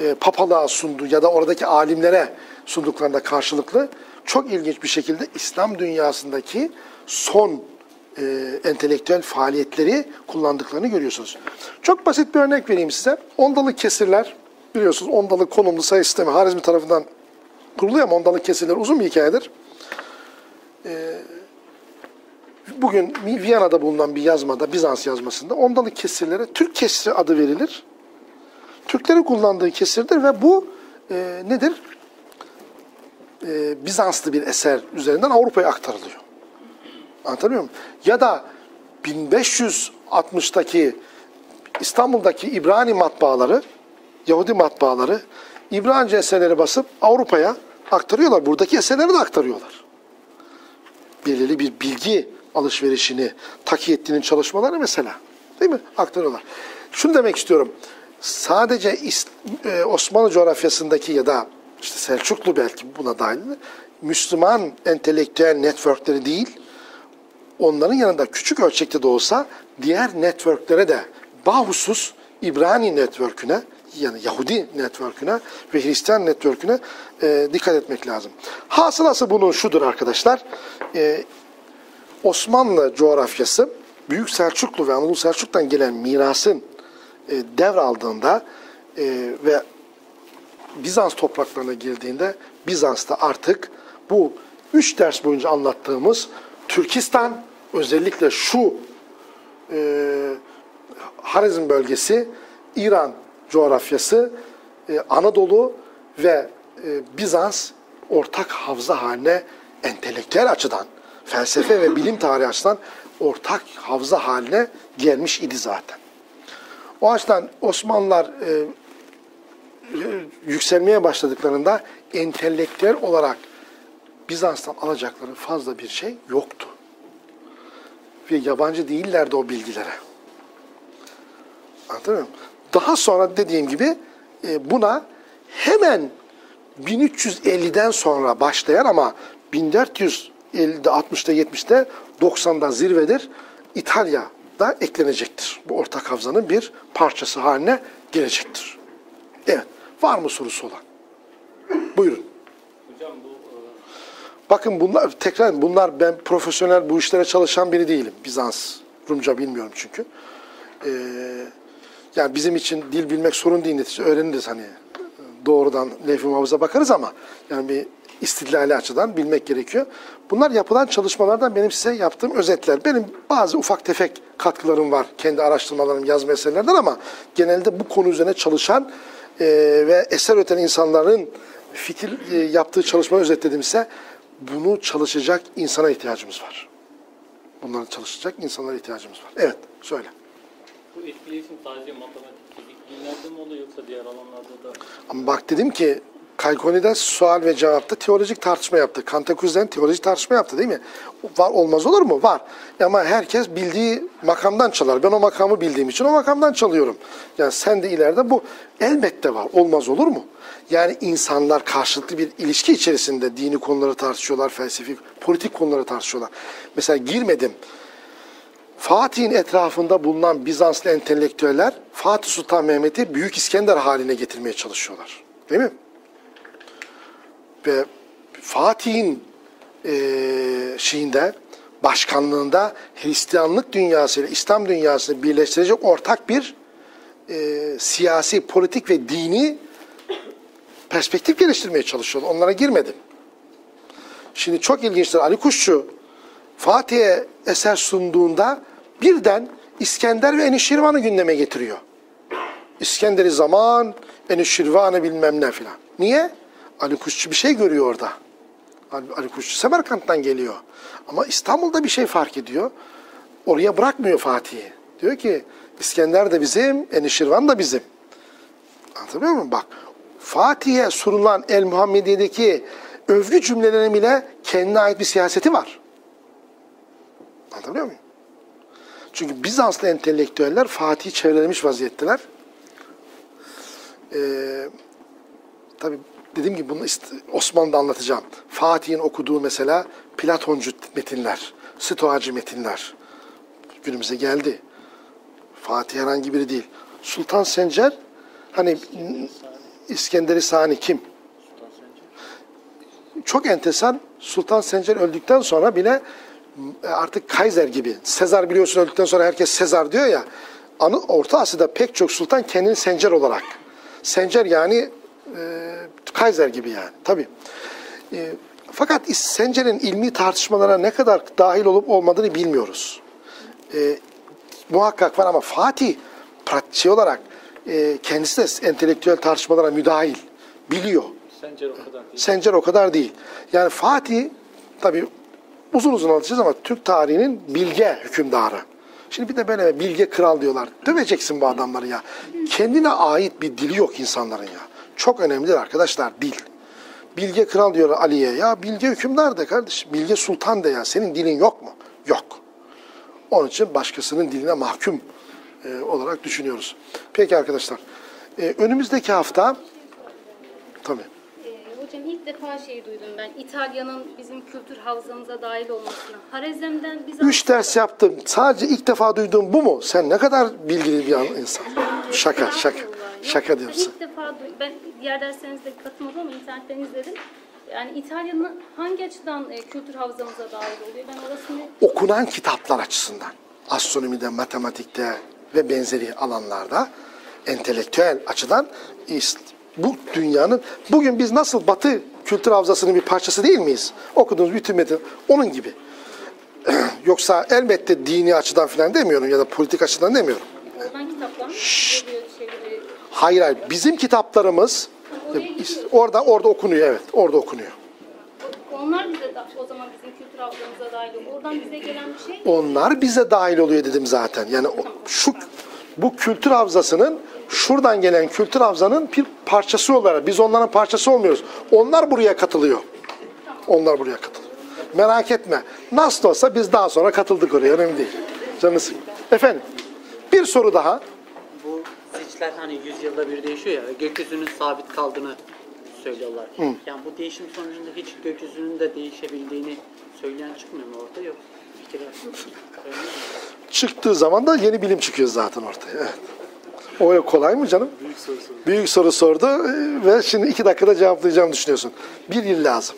e, papalığa sunduğu ya da oradaki alimlere sunduklarında karşılıklı çok ilginç bir şekilde İslam dünyasındaki son e, entelektüel faaliyetleri kullandıklarını görüyorsunuz. Çok basit bir örnek vereyim size. Ondalık kesirler biliyorsunuz ondalık konumlu sayı sistemi Harizmi tarafından kuruluyor ama ondalık kesirler uzun bir hikayedir. E, bugün Viyana'da bulunan bir yazmada, Bizans yazmasında ondalık kesirlere Türk kesri adı verilir. Türklerin kullandığı kesirdir ve bu e, nedir? E, Bizanslı bir eser üzerinden Avrupa'ya aktarılıyor. Anlatabiliyor muyum? Ya da 1560'taki İstanbul'daki İbrani matbaaları, Yahudi matbaaları İbranice eserleri basıp Avrupa'ya aktarıyorlar. Buradaki eserleri de aktarıyorlar. Belirli bir bilgi alışverişini Takiyettin'in çalışmaları mesela. Değil mi? Aktarıyorlar. Şunu demek istiyorum. Sadece e, Osmanlı coğrafyasındaki ya da işte Selçuklu belki buna dahil Müslüman entelektüel networkleri değil, onların yanında küçük ölçekte de olsa diğer networklere de bahusus İbrani network'üne yani Yahudi network'üne ve Hristiyan network'üne e, dikkat etmek lazım. Hasılası bunun şudur arkadaşlar. E, Osmanlı coğrafyası Büyük Selçuklu ve Anadolu Selçuk'tan gelen mirasın e, devraldığında e, ve Bizans topraklarına girdiğinde Bizans'ta artık bu üç ders boyunca anlattığımız Türkistan özellikle şu e, Harizm bölgesi, İran coğrafyası, e, Anadolu ve e, Bizans ortak havza haline entelektüel açıdan, felsefe ve bilim tarihi açıdan ortak havza haline gelmiş idi zaten. O açıdan Osmanlılar e, yükselmeye başladıklarında entelektüel olarak Bizans'tan alacakları fazla bir şey yoktu. Ve yabancı değillerdi o bilgilere. Anlatabiliyor muyum? Daha sonra dediğim gibi e, buna hemen 1350'den sonra başlayan ama 1450'de, 60'da, 70'de, 90'da zirvedir. İtalya'da eklenecektir. Bu ortak havzanın bir parçası haline gelecektir. Evet. Var mı sorusu olan? Buyurun. Hocam bu e, Bakın bunlar tekrar bunlar ben profesyonel bu işlere çalışan biri değilim. Bizans, Rumca bilmiyorum çünkü. Ee, yani bizim için dil bilmek sorun değil netice öğreniriz hani doğrudan levh-i bakarız ama yani bir istidlali açıdan bilmek gerekiyor. Bunlar yapılan çalışmalardan benim size yaptığım özetler. Benim bazı ufak tefek katkılarım var kendi araştırmalarım, yazma eserlerden ama genelde bu konu üzerine çalışan e, ve eser üreten insanların fikir e, yaptığı çalışmayı özetledim size. Bunu çalışacak insana ihtiyacımız var. Bunları çalışacak insanlara ihtiyacımız var. Evet, söyle. bu etkileşim sadece matematik, fizik bilimlerde mi oluyor yoksa diğer alanlarda da? Ama bak dedim ki Kalkoni'de sual ve cevapta teolojik tartışma yaptı. Kantakuz'den teolojik tartışma yaptı değil mi? Var olmaz olur mu? Var. Ama herkes bildiği makamdan çalar. Ben o makamı bildiğim için o makamdan çalıyorum. Yani sen de ileride bu elbette var. Olmaz olur mu? Yani insanlar karşılıklı bir ilişki içerisinde dini konuları tartışıyorlar, felsefi, politik konuları tartışıyorlar. Mesela girmedim. Fatih'in etrafında bulunan Bizanslı entelektüeller Fatih Sultan Mehmet'i Büyük İskender haline getirmeye çalışıyorlar. Değil mi? Ve Fatih'in eee şeyinde, başkanlığında Hristiyanlık dünyası ile İslam dünyasını birleştirecek ortak bir eee, siyasi, politik ve dini perspektif geliştirmeye çalışıyorlar. Onlara girmedim. Şimdi çok ilginçtir. Ali Kuşçu Fatih'e eser sunduğunda birden İskender ve Enişirvan'ı gündeme getiriyor. İskender'i zaman, Enişirvan'ı bilmem ne filan. Niye? Ali Kuşçu bir şey görüyor orada. Ali, Kuşçu Semerkant'tan geliyor. Ama İstanbul'da bir şey fark ediyor. Oraya bırakmıyor Fatih'i. Diyor ki İskender de bizim, Enişirvan da bizim. Anlatabiliyor muyum? Bak Fatih'e sunulan El Muhammediye'deki övgü cümlelerinin bile kendine ait bir siyaseti var. Anlatabiliyor muyum? Çünkü Bizanslı entelektüeller Fatih'i çevrelemiş vaziyetteler. Ee, tabii dediğim gibi bunu Osmanlı'da anlatacağım. Fatih'in okuduğu mesela Platoncu metinler, Stoacı metinler günümüze geldi. Fatih herhangi biri değil. Sultan Sencer hani İskender-i Sani kim? Çok enteresan. Sultan Sencer öldükten sonra bile e, artık Kaiser gibi. Sezar biliyorsun öldükten sonra herkes Sezar diyor ya. Orta Asya'da pek çok sultan kendini Sencer olarak. Sencer yani e, Kaiser gibi yani. Tabii. E, fakat Sencer'in ilmi tartışmalara ne kadar dahil olup olmadığını bilmiyoruz. E, muhakkak var ama Fatih pratikçi olarak e, kendisi de entelektüel tartışmalara müdahil. Biliyor. Sencer o kadar değil. Sencer o kadar değil. Yani Fatih tabii uzun uzun anlatacağız ama Türk tarihinin bilge hükümdarı. Şimdi bir de böyle bilge kral diyorlar. Döveceksin bu adamları ya. Kendine ait bir dili yok insanların ya. Çok önemlidir arkadaşlar dil. Bilge kral diyor Ali'ye. Ya bilge hükümdar de kardeşim. Bilge sultan de ya. Senin dilin yok mu? Yok. Onun için başkasının diline mahkum e, olarak düşünüyoruz. Peki arkadaşlar. E, önümüzdeki hafta tabii. Ee, hocam ilk defa şey duydum ben. İtalya'nın bizim kültür havzamıza dahil olmasını. Harezm'den biz Üç ders yaptım. Sadece ilk defa duyduğum bu mu? Sen ne kadar bilgili bir insan. Şaka, şaka. Şaka diyorsun. ilk defa duy- ben diğer derslerinizde katılmadım ama internetten izledim. Yani İtalya'nın hangi açıdan e, kültür havzamıza dahil oluyor? Ben orasını Okunan kitaplar açısından. Astronomide, matematikte ve benzeri alanlarda entelektüel açıdan bu dünyanın bugün biz nasıl Batı kültür havzasının bir parçası değil miyiz? Okuduğumuz bütün metin onun gibi. <clears throat> Yoksa elbette dini açıdan falan demiyorum ya da politik açıdan demiyorum. oradan kitaplar mı? Hayır hayır bizim kitaplarımız orada orada okunuyor evet orada okunuyor. Onlar bize o zaman bizim kültür havzamıza dahil oluyor. Oradan bize gelen bir şey Onlar bize dahil oluyor dedim zaten. Yani şu bu kültür havzasının şuradan gelen kültür havzanın bir parçası olarak biz onların parçası olmuyoruz. Onlar buraya katılıyor. Onlar buraya katılıyor. Merak etme. Nasıl olsa biz daha sonra katıldık oraya. Önemli değil. Canını sıkma. Efendim. Bir soru daha. Zilçler hani yüzyılda bir değişiyor ya, gökyüzünün sabit kaldığını söylüyorlar. Yani bu değişim sonucunda hiç gökyüzünün de değişebildiğini söyleyen çıkmıyor mu orada yok? Fikir öyle? <laughs> Çıktığı zaman da yeni bilim çıkıyor zaten ortaya. Evet. O kolay mı canım? Büyük soru sordu. Büyük soru sordu e, ve şimdi iki dakikada cevaplayacağımı düşünüyorsun. Bir yıl lazım.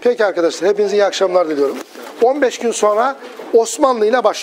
Peki arkadaşlar hepinize iyi akşamlar diliyorum. 15 gün sonra Osmanlı ile baş